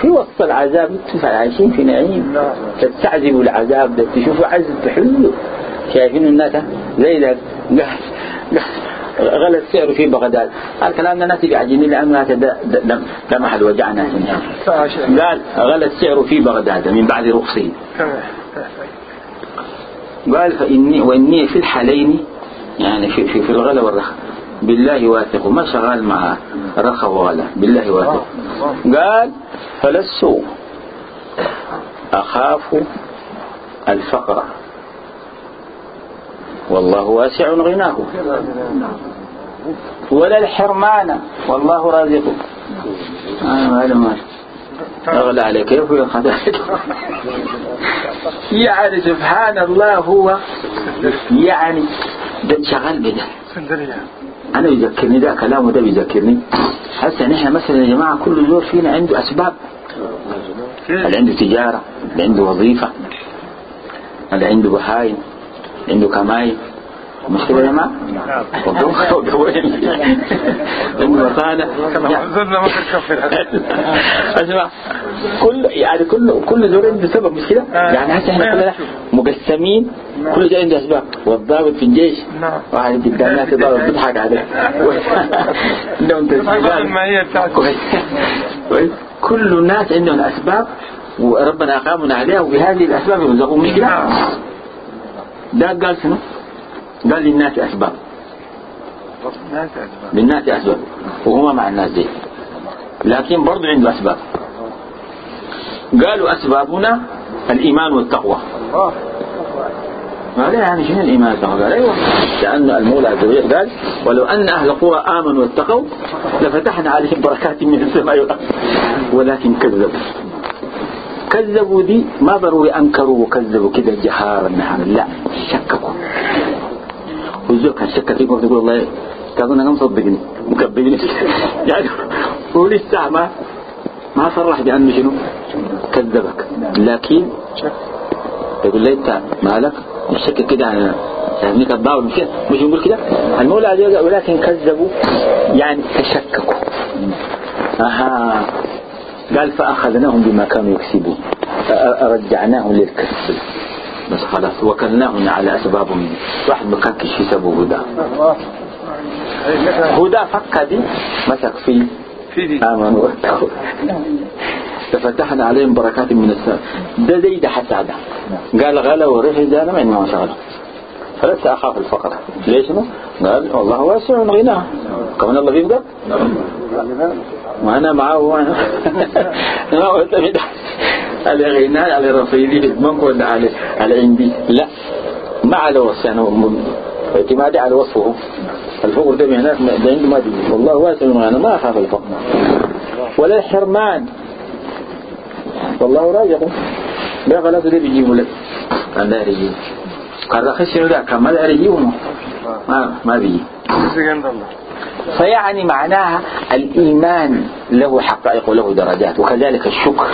في وسط العذاب تفعل عايشين في نعيم. تستعذبوا العذاب تشوفوا عز تحلوا شايفين الناس زي ده غلى السعر في بغداد. الكلام ده ناس يعجبني لأنه هذا دم أحد وجعنا قال غلى السعر في بغداد من بعد رخصه قال فإني وإني في الحالين يعني في, في, في الغلا والرخاء. بالله واثق ما شغال مع رخاء وغلا بالله واثق. قال فلست أخاف الفقر. والله واسع غناه. ولا الحرمان. والله رازقه أعلم أغلى عليك. كيف يخدعك يعني سبحان الله هو. يعني ده شغال بده. أنا بيذكرني ده كلامه ده بيذكرني هسه نحن مثلا يا جماعة كل زور فينا عنده أسباب. اللي عنده تجارة؟ اللي عنده وظيفة؟ اللي عنده بهايم؟ عنده كماين مش كده يا زلنا ما تكفر اسمع كل يعني كل كل زول عنده سبب مش كده؟ يعني هسه إحنا كلنا مقسمين كل جاي عنده اسباب والضابط في الجيش نعم. واحد قدامنا ضابط بيضحك عليه عندهم كويس كويس كل الناس عندهم اسباب وربنا اقامنا عليها وبهذه الاسباب يرزقون مش كده؟ ده قال شنو؟ قال للناس أسباب. للناس أسباب. وهو مع الناس دي. لكن برضه عنده أسباب. قالوا أسبابنا الإيمان والتقوى. قال يعني شنو الإيمان والتقوى؟ قال أيوه. لأن المولى عز وجل قال ولو أن أهل القرى آمنوا واتقوا لفتحنا عليهم بركات من السماء ولكن كذبوا. كذبوا دي ما ضروري أنكروا وكذبوا كده جهارا نهارا لا شككوا. والزوج كان شك فيك وتقول والله تظن أنا مصدقني مكذبني يعني هو لسه ما ما صرح بأنه شنو؟ كذبك. لكن يقول لي انت مالك؟ الشك كده أنا يعني كذاب مش مش نقول كده؟ المولى عز ولكن كذبوا. يعني تشككوا. أها. قال فأخذناهم بما كانوا يكسبون. رجعناهم للكسب. بس خلاص وكلناهم على اسبابهم واحد كشف سبب هدى. هدى فك دي مسك في في آمنوا واتقوا ففتحنا عليهم بركات من السماء. ده زي ده حسادة. قال غلا وريح ده ما شغله فلست أخاف الفقر ليش ما؟ قال والله واسع غناه كمان الله بيقدر وأنا معه وأنا ما أعتمد على غناه على رصيدي. البنك ولا على على عندي. لا. ما على وصف أنا اعتمادي على وصفه. الفقر ده ما- ده عنده ما بيجي والله واسع غناه ما أخاف الفقر. ولا الحرمان والله رازق ده خلاص ده بيجيبوا لك. كان ده يجيب قال رخص شنو ده كان ما ما ما بيجي فيعني معناها الإيمان له حقائق وله درجات وكذلك الشكر.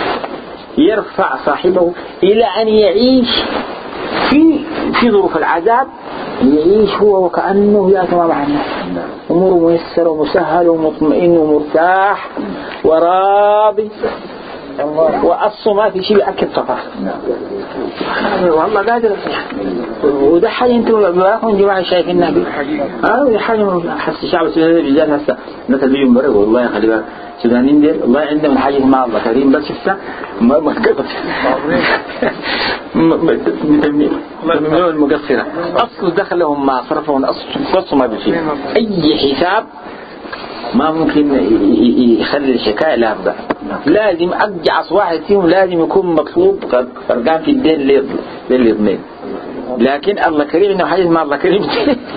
يرفع صاحبه إلى أن يعيش في في ظروف العذاب يعيش هو وكأنه يأتي مع الناس أموره ميسر ومسهل ومطمئن ومرتاح وراضي. وأصله ما في شيء بأكل طفح والله قادر وده حاجة أنتم بقاكم جماعة شايفينها بيه آه حاجة حس الشعب السوداني بالذات هسه اللي بيجوا برا والله خلي بالك السودانيين دي والله عندهم حاجة مع الله كريم بس شفتها ما ما من المقصرة أصل دخلهم ما صرفهم أصل أصل ما بيصير أي حساب ما ممكن يخلي الحكاية لابدة لازم أجعص واحد فيهم لازم يكون مطلوب فرقان في الدين للاثنين لكن الله كريم إنه حاجة ما الله كريم.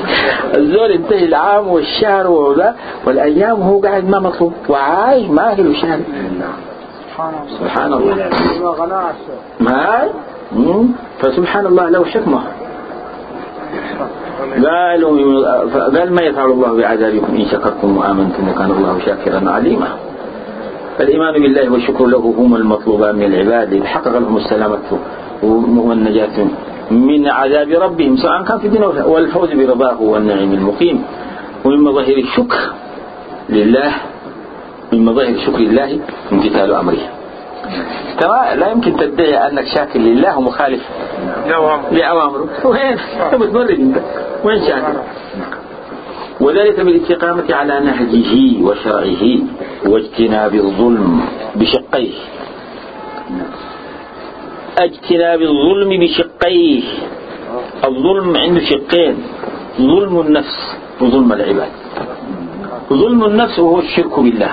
الزول انتهي العام والشهر وذا والأيام وهو قاعد ما مطلوب وعايش ما في شهر. سبحان الله. ما. فسبحان الله له حكمة. قالوا قال ما يفعل الله بعذابكم إن شكرتم وآمنتم وكان الله شاكرا عليما. فالإيمان بالله والشكر له هما المطلوبان من العباد. لتحقق لهم السلامة والنجاة من عذاب ربهم سواء كان في الدنيا والفوز برضاه والنعيم المقيم. ومن مظاهر الشكر لله من مظاهر شكر الله امتثال أمره. كما لا يمكن تدعي أنك شاكر لله ومخالف لأوامره وين؟ أنت بتمرد أنت وين شاكر؟ وذلك بالاستقامة على نهجه وشرعه واجتناب الظلم بشقيه. اجتناب الظلم بشقيه. الظلم عنده شقين. ظلم النفس وظلم العباد. ظلم النفس وهو الشرك بالله.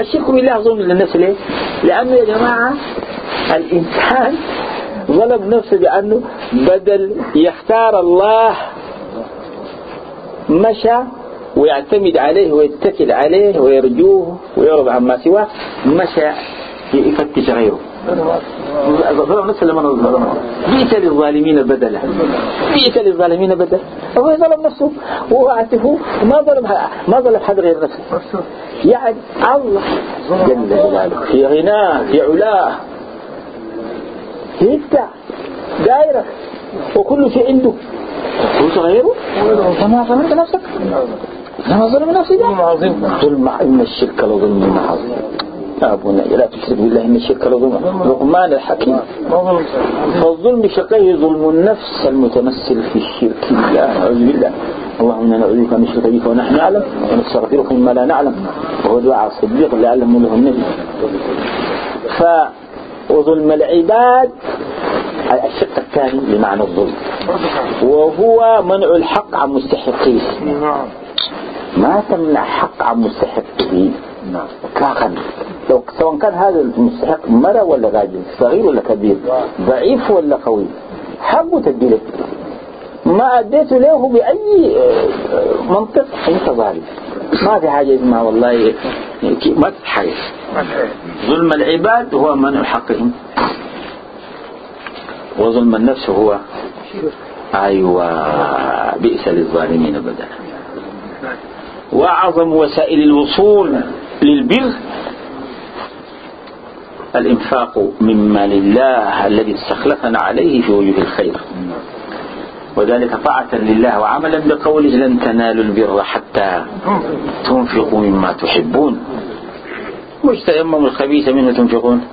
الشرك بالله ظلم للنفس ليه؟ لأنه يا جماعة الإنسان ظلم نفسه بأنه بدل يختار الله مشى ويعتمد عليه ويتكل عليه ويرجوه ويرضى عما سواه مشى يفتش غيره. ظلم نفسه. لما ظلم بئس للظالمين بدلا. بئس للظالمين بدلا. هو ظلم نفسه. وهو عاتفه ما ظلم ما ظلم حد غير نفسه. يعني الله جل جلاله. في غناه في علاه يبدع. دائرة. وكل شيء عنده. تقول غيره؟ فما ظلمت نفسك. ما ظلم نفسك ظلم عظيم. ظلم إن الشرك لظلم عظيم. يا بني لا تشرك بالله إن الشرك لظلم لقمان الحكيم. فالظلم بشقيه ظلم النفس المتمثل في الشرك. أعوذ بالله. اللهم إنا نعوذ بك ان نشرك بك ونحن نعلم. ونستغفرك مما لا نعلم. وهو دعاء الصديق اللي علمه له النبي. ف وظلم العباد الشق الثاني بمعنى الظلم. وهو منع الحق عن مستحقيه. ما تمنع حق عن مستحقه اطلاقا. لو سواء كان هذا المستحق مرة ولا راجل صغير ولا كبير ضعيف ولا قوي حقه تديله ما أديته له بأي منطق أنت ظالم. ما في حاجة اسمها والله ما تتحيز ظلم العباد هو منع حقهم. وظلم النفس هو أيوة بئس للظالمين بدلا وأعظم وسائل الوصول للبر الإنفاق من مال الله الذي استخلفنا عليه في وجوه الخير. وذلك طاعة لله وعملا بقوله لن تنالوا البر حتى تنفقوا مما تحبون. مش تيمموا الخبيث منه تنفقون.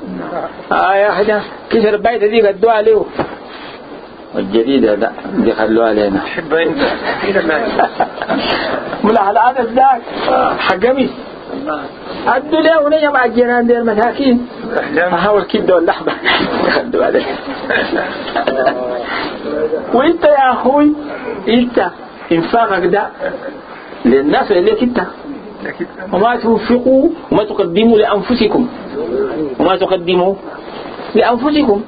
آه يا حدا كسر البيت دي قدوا عليه والجديد هذا دي خلوها علينا انت ملاح العدد ذاك حق قميص عدوا له ونيا مع الجيران دي المساكين احاول كده واللحظة خلوا عليه وإنت يا أخوي إنت إنفاقك ده للناس اللي إنت. وما تنفقوا وما تقدموا لأنفسكم. وما تقدموا لأنفسكم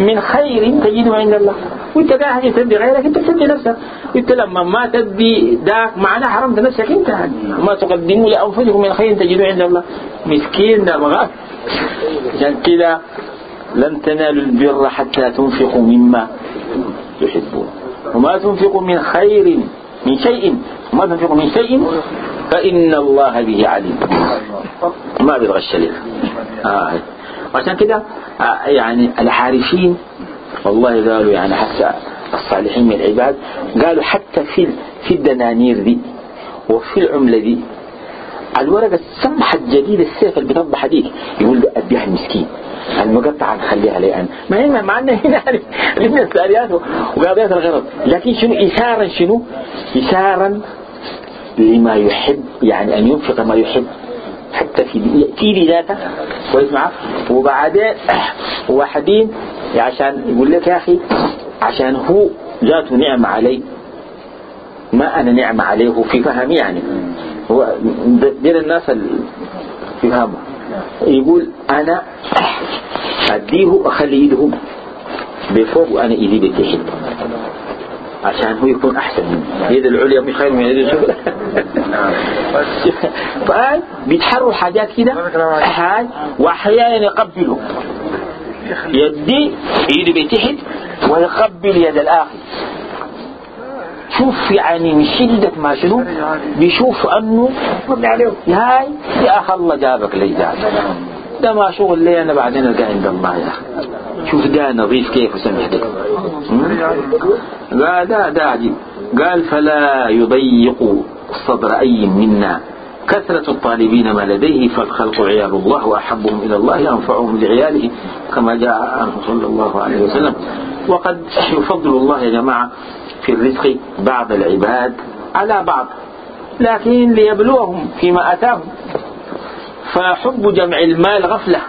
من خير تجده عند الله. وانت قاعد تدي غيرك انت تدي نفسك. انت لما ما تدي داك معناه حرمت نفسك انت وما تقدموا لأنفسكم من خير تجده عند الله. مسكين ده مغاف عشان كده لن تنالوا البر حتى تنفقوا مما تحبون. وما تنفقوا من خير من شيء. وما تنفقوا من شيء فإن الله به عليم. ما بيتغش لك آه. عشان كده آه يعني العارفين والله قالوا يعني حتى الصالحين من العباد قالوا حتى في في الدنانير دي وفي العملة دي الورقة السمحة الجديدة السيف اللي بتوضح ديك يقول له أديها المسكين. المقطعة نخليها لي أنا. ما هي مع أنه هنا الاثنين الساريات وقاضيات الغرض. لكن شنو؟ إثارا شنو؟ إثارا لما يحب يعني أن ينفق ما يحب. حتى في في ذاته كويس معه وبعدين وحدين عشان يقول لك يا أخي عشان هو ذاته نعمة علي. ما أنا نعمة عليه في فهم يعني. هو دين الناس في فهمه. يقول أنا أديه أخلي إيده بفوق وأنا إيدي بتحت عشان هو يكون أحسن مني. يد العليا مش خير من يد السفلى فهاي بيتحروا الحاجات كده؟ هاي وأحيانا يقبلوا. يدي يدي بتحت ويقبل يد الآخر. شوف يعني من شدة ما شنو؟ بيشوف أنه هاي يا أخ الله جابك لي جابك ده ما شغل لي أنا بعدين ألقى عند الله يا أخي. شوف ده نظيف كيف وسمح ده قال ده ده عجيب. قال فلا يضيق صدر أي منا. كثرة الطالبين ما لديه فالخلق عيال الله وأحبهم إلى الله أنفعهم لعياله كما جاء عنه صلى الله عليه وسلم. وقد يفضل الله يا جماعة في الرزق بعض العباد على بعض لكن ليبلوهم فيما أتاهم. فحب جمع المال غفلة.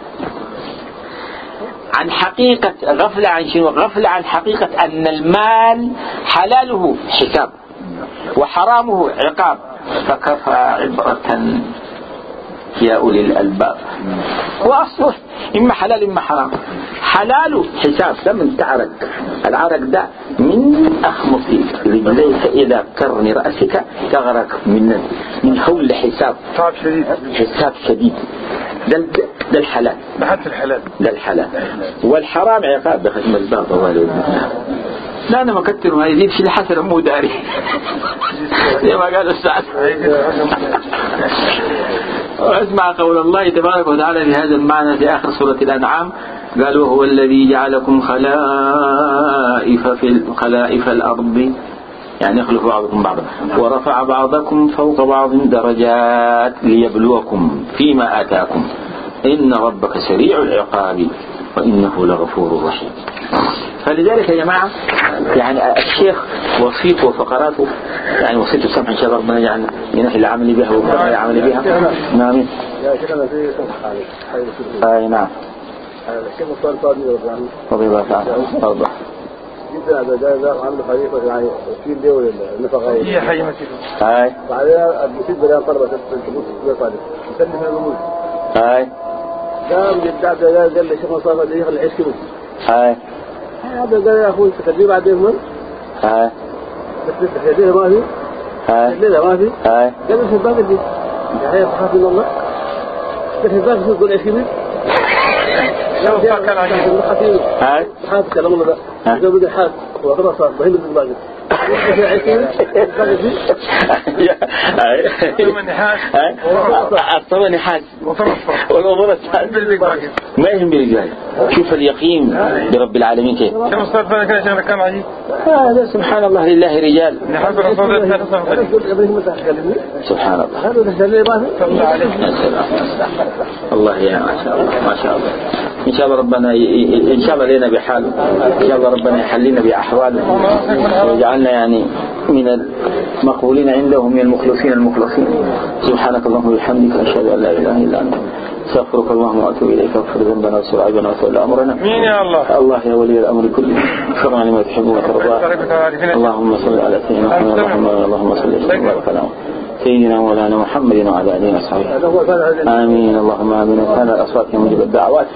عن حقيقة غفلة عن شنو؟ غفلة عن حقيقة أن المال حلاله حساب وحرامه عقاب. فكفى عبرة يا أولي الألباب. وأصله إما حلال إما حرام. حلاله حساب ده من تعرق. العرق ده من أخمص رجليك إلى قرن رأسك تغرق من من هول حساب. صعب شديد. حساب شديد. ده ده الحلال. حتى الحلال. ده الحلال. والحرام عقاب بختم الباب. والد لا أنا ما كتر ما يزيد في الحسن مو داري. زي ما قال السعد واسمع قول الله تبارك وتعالى في هذا المعنى في آخر سورة الأنعام. قال وهو الذي جعلكم خلائف في خلائف الأرض. يعني يخلف بعضكم بعضا. ورفع بعضكم فوق بعض درجات ليبلوكم فيما آتاكم. إن ربك سريع العقاب. وإنه لغفور رحيم. فلذلك يا جماعة يعني الشيخ وصيته وفقراته يعني وصيته السمع إن شاء الله ربنا يجعل ينحي العمل بها وكما العمل بها. نعم يا شيخنا في حاجة أي نعم. الشيخ رضي الله عنه رضي جدا هذا ده عنده خليفة يعني وكيل له النفقة هي مسجد هاي بعدين المسيد بدأ طالب يسلم من الرموز هاي قام جدع ده قال لي الشيخ مصطفى ده يخلي العيش كله هاي هذا قال يا أخوي تخليه بعدين من هاي بس ما في هاي الليلة ما في هاي قال له الباب اللي يا حي تخاف من الله قال الباب شو تقول 20 شوف كان عجيب هاي حاد كلام الله ده؟ جو بدي حاد وخلاص صار بهيم بالباقي وثمن فرق والأمور ما يهم برجال شوف اليقين برب العالمين كيف هذا سبحان الله. لله رجال سبحان الله الله يا ما شاء الله. ما شاء الله. إن شاء الله ربنا إن شاء الله لنا بحاله إن شاء الله ربنا يحلينا بأحواله ويجعلنا يعني من المقبولين عنده من المخلصين المخلصين. سبحانك اللهم وبحمدك أشهد أن لا إله إلا أنت أستغفرك اللهم وأتوب إليك واغفر ذنبنا وسر عيبنا وتولى أمرنا. مين يا الله. الله يا ولي الأمر كله. شرع لما تحب وترضى. اللهم صل على سيدنا محمد اللهم صل وسلم وبارك على سيدنا مولانا محمد وعلى آله وصحبه. آمين. اللهم آمين. وكان الأصوات مجيب الدعوات.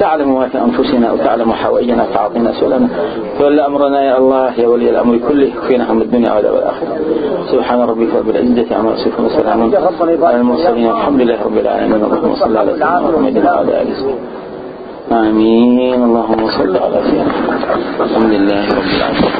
تعلم ما في أنفسنا وتعلم حوائجنا فاعطنا سؤلنا تولى أمرنا يا الله يا ولي الأمر كله. فينا هم الدنيا وعذاب الاخره سبحان ربك رب العزة عما يصفون وسلام على المرسلين. والحمد لله رب العالمين. اللهم صل على سيدنا محمد وعلى آله وصحبه. آمين اللهم صل على سيدنا. الحمد لله رب العالمين